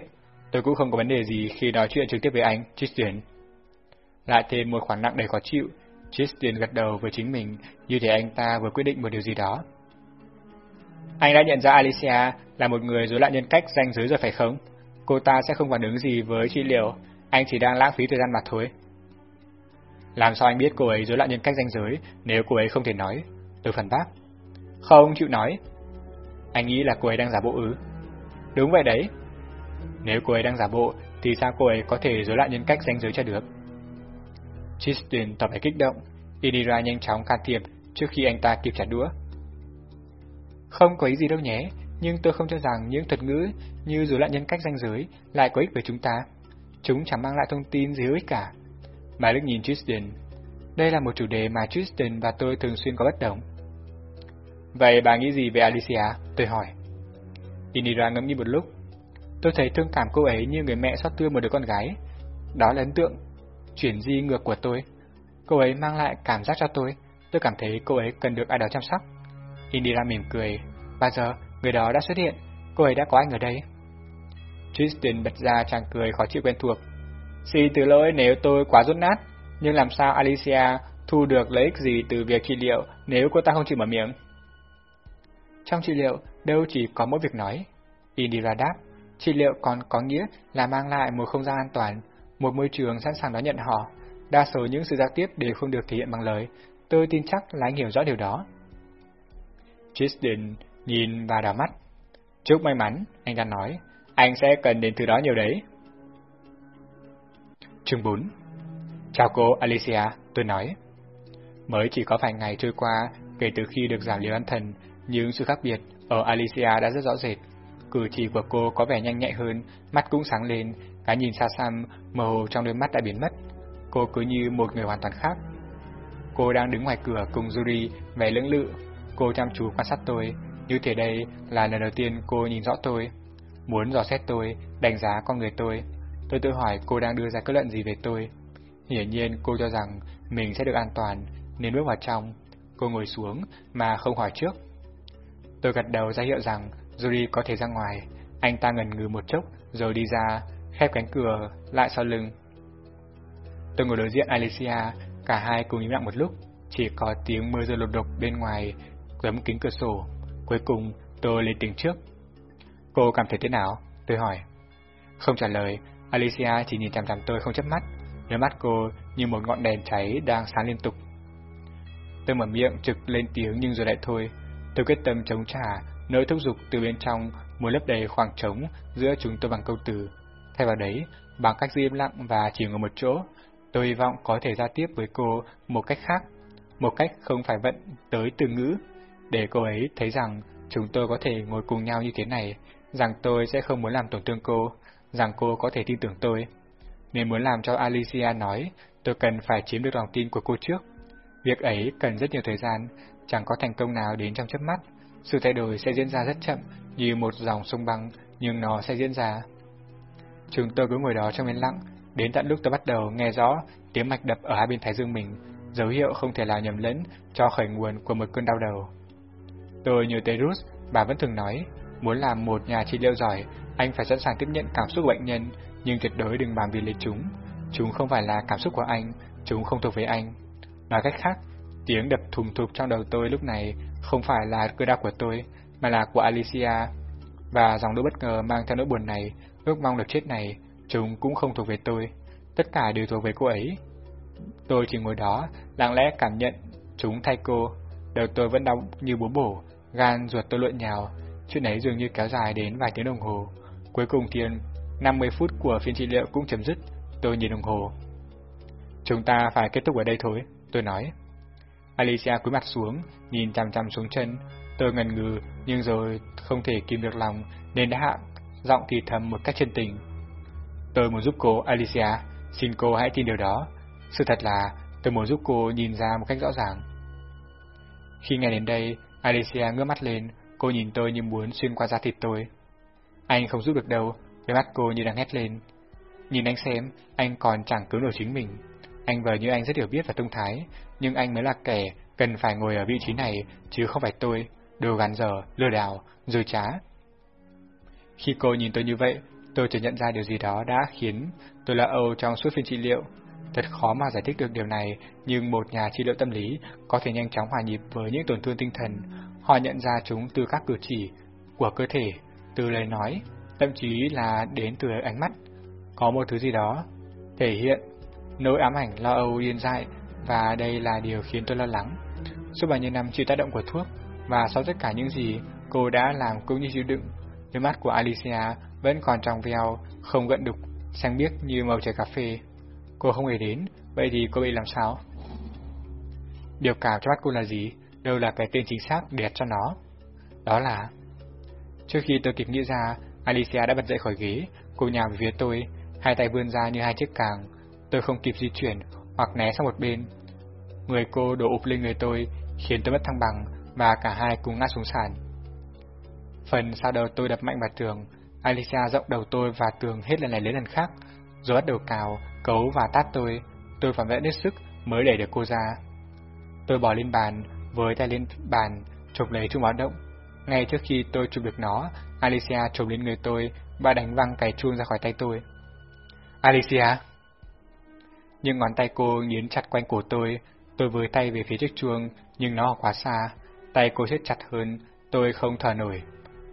[SPEAKER 1] tôi cũng không có vấn đề gì khi nói chuyện trực tiếp với anh, Tristan. Lại thêm một khoản nặng đầy khó chịu, Tristan gật đầu với chính mình như thể anh ta vừa quyết định một điều gì đó. Anh đã nhận ra Alicia là một người rối loạn nhân cách danh giới rồi phải không? Cô ta sẽ không phản ứng gì với trị liệu, anh chỉ đang lãng phí thời gian mà thôi. Làm sao anh biết cô ấy rối loạn nhân cách danh giới nếu cô ấy không thể nói? Tôi phản bác. Không chịu nói. Anh nghĩ là cô ấy đang giả bộ ư? Đúng vậy đấy. Nếu cô ấy đang giả bộ, thì sao cô ấy có thể rối loạn nhân cách danh giới cho được? Tristan tỏ vẻ kích động, Indira nhanh chóng can thiệp trước khi anh ta kịp trả đũa. Không có ý gì đâu nhé, nhưng tôi không cho rằng những thuật ngữ như rối loạn nhân cách danh giới lại có ích với chúng ta. Chúng chẳng mang lại thông tin gì hữu ích cả. Bà Đức nhìn Tristan. Đây là một chủ đề mà Tristan và tôi thường xuyên có bất đồng. Vậy bà nghĩ gì về Alicia? Tôi hỏi. Inira ngẫm nghĩ một lúc. Tôi thấy thương cảm cô ấy như người mẹ xót thương một đứa con gái. Đó là ấn tượng chuyển di ngược của tôi. Cô ấy mang lại cảm giác cho tôi. Tôi cảm thấy cô ấy cần được ai đó chăm sóc. Indira mỉm cười. Bao giờ, người đó đã xuất hiện. Cô ấy đã có anh ở đây. Tristan bật ra chàng cười khó chịu quen thuộc. Xin từ lỗi nếu tôi quá rốt nát, nhưng làm sao Alicia thu được lợi ích gì từ việc trị liệu nếu cô ta không chịu mở miệng? Trong trị liệu, đâu chỉ có mỗi việc nói. Indira đáp, trị liệu còn có nghĩa là mang lại một không gian an toàn, một môi trường sẵn sàng đón nhận họ. Đa số những sự giao tiếp đều không được thể hiện bằng lời, tôi tin chắc là anh hiểu rõ điều đó. Tristan nhìn và đảo mắt. Chúc may mắn, anh ta nói, anh sẽ cần đến thứ đó nhiều đấy. Chương 4 Chào cô, Alicia, tôi nói. Mới chỉ có vài ngày trôi qua kể từ khi được giảm liều an thần, nhưng sự khác biệt ở Alicia đã rất rõ rệt. Cử chỉ của cô có vẻ nhanh nhạy hơn, mắt cũng sáng lên, cái nhìn xa xăm, mờ hồ trong đôi mắt đã biến mất. Cô cứ như một người hoàn toàn khác. Cô đang đứng ngoài cửa cùng Yuri, vẻ lưỡng lự. Cô chăm chú quan sát tôi, như thể đây là lần đầu tiên cô nhìn rõ tôi. Muốn dò xét tôi, đánh giá con người tôi. Tôi tự hỏi cô đang đưa ra kết luận gì về tôi. Hiển nhiên cô cho rằng mình sẽ được an toàn, nên bước vào trong. Cô ngồi xuống mà không hỏi trước. Tôi gật đầu ra hiệu rằng Yuri có thể ra ngoài. Anh ta ngần ngừ một chốc rồi đi ra, khép cánh cửa lại sau lưng. Tôi ngồi đối diện Alicia, cả hai cùng im lặng một lúc, chỉ có tiếng mưa rơi lột độc bên ngoài giấm kính cửa sổ. Cuối cùng, tôi lên tiếng trước. Cô cảm thấy thế nào? Tôi hỏi. Không trả lời, Alicia chỉ nhìn chằm chằm tôi không chớp mắt, đôi mắt cô như một ngọn đèn cháy đang sáng liên tục. Tôi mở miệng trực lên tiếng nhưng rồi lại thôi. Tôi quyết tâm chống trả, nỗi thúc giục từ bên trong muốn lấp đầy khoảng trống giữa chúng tôi bằng câu từ. Thay vào đấy, bằng cách giữ im lặng và chỉ ngồi một chỗ, tôi hy vọng có thể giao tiếp với cô một cách khác, một cách không phải vận tới từ ngữ, để cô ấy thấy rằng chúng tôi có thể ngồi cùng nhau như thế này, rằng tôi sẽ không muốn làm tổn thương cô, rằng cô có thể tin tưởng tôi. Nên muốn làm cho Alicia nói, tôi cần phải chiếm được lòng tin của cô trước. Việc ấy cần rất nhiều thời gian, chẳng có thành công nào đến trong chớp mắt. Sự thay đổi sẽ diễn ra rất chậm, như một dòng sông băng, nhưng nó sẽ diễn ra. Chúng tôi cứ ngồi đó trong yên lặng, đến tận lúc tôi bắt đầu nghe rõ tiếng mạch đập ở hai bên thái dương mình, dấu hiệu không thể là nhầm lẫn cho khởi nguồn của một cơn đau đầu. Tôi như Terus, bà vẫn thường nói, muốn làm một nhà trị liệu giỏi, anh phải sẵn sàng tiếp nhận cảm xúc của bệnh nhân, nhưng tuyệt đối đừng bàn vì lấy chúng. Chúng không phải là cảm xúc của anh, chúng không thuộc về anh. Nói cách khác, tiếng đập thùng thụp trong đầu tôi lúc này không phải là cơn đau của tôi, mà là của Alicia. Và dòng nỗi bất ngờ mang theo nỗi buồn này ước mong được chết này, chúng cũng không thuộc về tôi, tất cả đều thuộc về cô ấy. Tôi chỉ ngồi đó, lặng lẽ cảm nhận chúng thay cô, đầu tôi vẫn đau như búa bổ, gan ruột tôi lộn nhào, chuyện ấy dường như kéo dài đến vài tiếng đồng hồ. Cuối cùng thì 50 phút của phiên trị liệu cũng chấm dứt, tôi nhìn đồng hồ. Chúng ta phải kết thúc ở đây thôi, tôi nói. Alicia cúi mặt xuống, nhìn chằm chằm xuống chân. Tôi ngần ngừ, nhưng rồi không thể kìm được lòng, nên đã hạ giọng thì thầm một cách chân tình. Tôi muốn giúp cô, Alicia, xin cô hãy tin điều đó. Sự thật là tôi muốn giúp cô nhìn ra một cách rõ ràng. Khi nghe đến đây, Alicia ngước mắt lên, cô nhìn tôi như muốn xuyên qua da thịt tôi. Anh không giúp được đâu, đôi mắt cô như đang hét lên. Nhìn anh xem, anh còn chẳng cứu nổi chính mình. Anh vờ như anh rất hiểu biết và thông thái, nhưng anh mới là kẻ cần phải ngồi ở vị trí này, chứ không phải tôi, đồ gắn dở, lừa đảo, rồi trá. Khi cô nhìn tôi như vậy, tôi chợt nhận ra điều gì đó đã khiến tôi là âu trong suốt phiên trị liệu. Thật khó mà giải thích được điều này, nhưng một nhà trị liệu tâm lý có thể nhanh chóng hòa nhịp với những tổn thương tinh thần. Họ nhận ra chúng từ các cử chỉ của cơ thể, từ lời nói, thậm chí là đến từ ánh mắt. Có một thứ gì đó thể hiện nỗi ám ảnh lo âu điên dại và đây là điều khiến tôi lo lắng. Suốt bao nhiêu năm chịu tác động của thuốc và sau tất cả những gì cô đã làm cũng như chịu đựng Đôi mắt của Alicia vẫn còn trong veo, không gận đục, xanh biếc như màu trời cà phê. Cô không hề đến, vậy thì cô bị làm sao? Biểu cảm cho mắt cô là gì? Đâu là cái tên chính xác để cho nó? Đó là... Trước khi tôi kịp nghĩ ra, Alicia đã bật dậy khỏi ghế, cô nhào về phía tôi, hai tay vươn ra như hai chiếc càng. Tôi không kịp di chuyển hoặc né sang một bên. Người cô đổ ụp lên người tôi, khiến tôi mất thăng bằng và cả hai cùng ngã xuống sàn. Phần sau đầu tôi đập mạnh vào tường, Alicia rộng đầu tôi và tường hết lần này đến lần khác, rồi bắt đầu cào, cấu và tát tôi. Tôi phải vẽ hết sức mới đẩy được cô ra. Tôi bỏ lên bàn, với tay lên bàn, chụp lấy chuông báo động. Ngay trước khi tôi chụp được nó, Alicia chụp lên người tôi và đánh văng cái chuông ra khỏi tay tôi. Alicia! Nhưng ngón tay cô nghiến chặt quanh cổ tôi, tôi với tay về phía chiếc chuông, nhưng nó quá xa. Tay cô siết chặt hơn, tôi không thở nổi.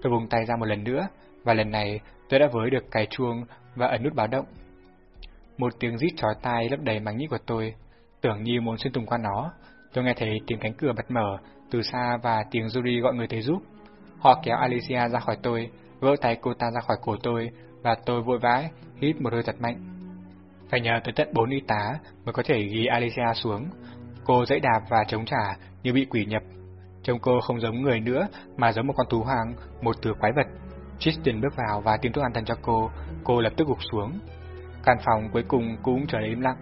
[SPEAKER 1] Tôi vùng tay ra một lần nữa, và lần này tôi đã với được cái chuông và ấn nút báo động. Một tiếng rít chói tai lấp đầy màng nhĩ của tôi, tưởng như muốn xuyên tùng qua nó. Tôi nghe thấy tiếng cánh cửa bật mở từ xa và tiếng Yuri gọi người tới giúp. Họ kéo Alicia ra khỏi tôi, vỡ tay cô ta ra khỏi cổ tôi, và tôi vội vã hít một hơi thật mạnh. Phải nhờ tới tận bốn y tá mới có thể ghi Alicia xuống. Cô dãy đạp và chống trả như bị quỷ nhập. Trông cô không giống người nữa mà giống một con thú hoang, một thứ quái vật. Tristan bước vào và tiêm thuốc an thần cho cô, cô lập tức gục xuống. Căn phòng cuối cùng cũng trở nên im lặng.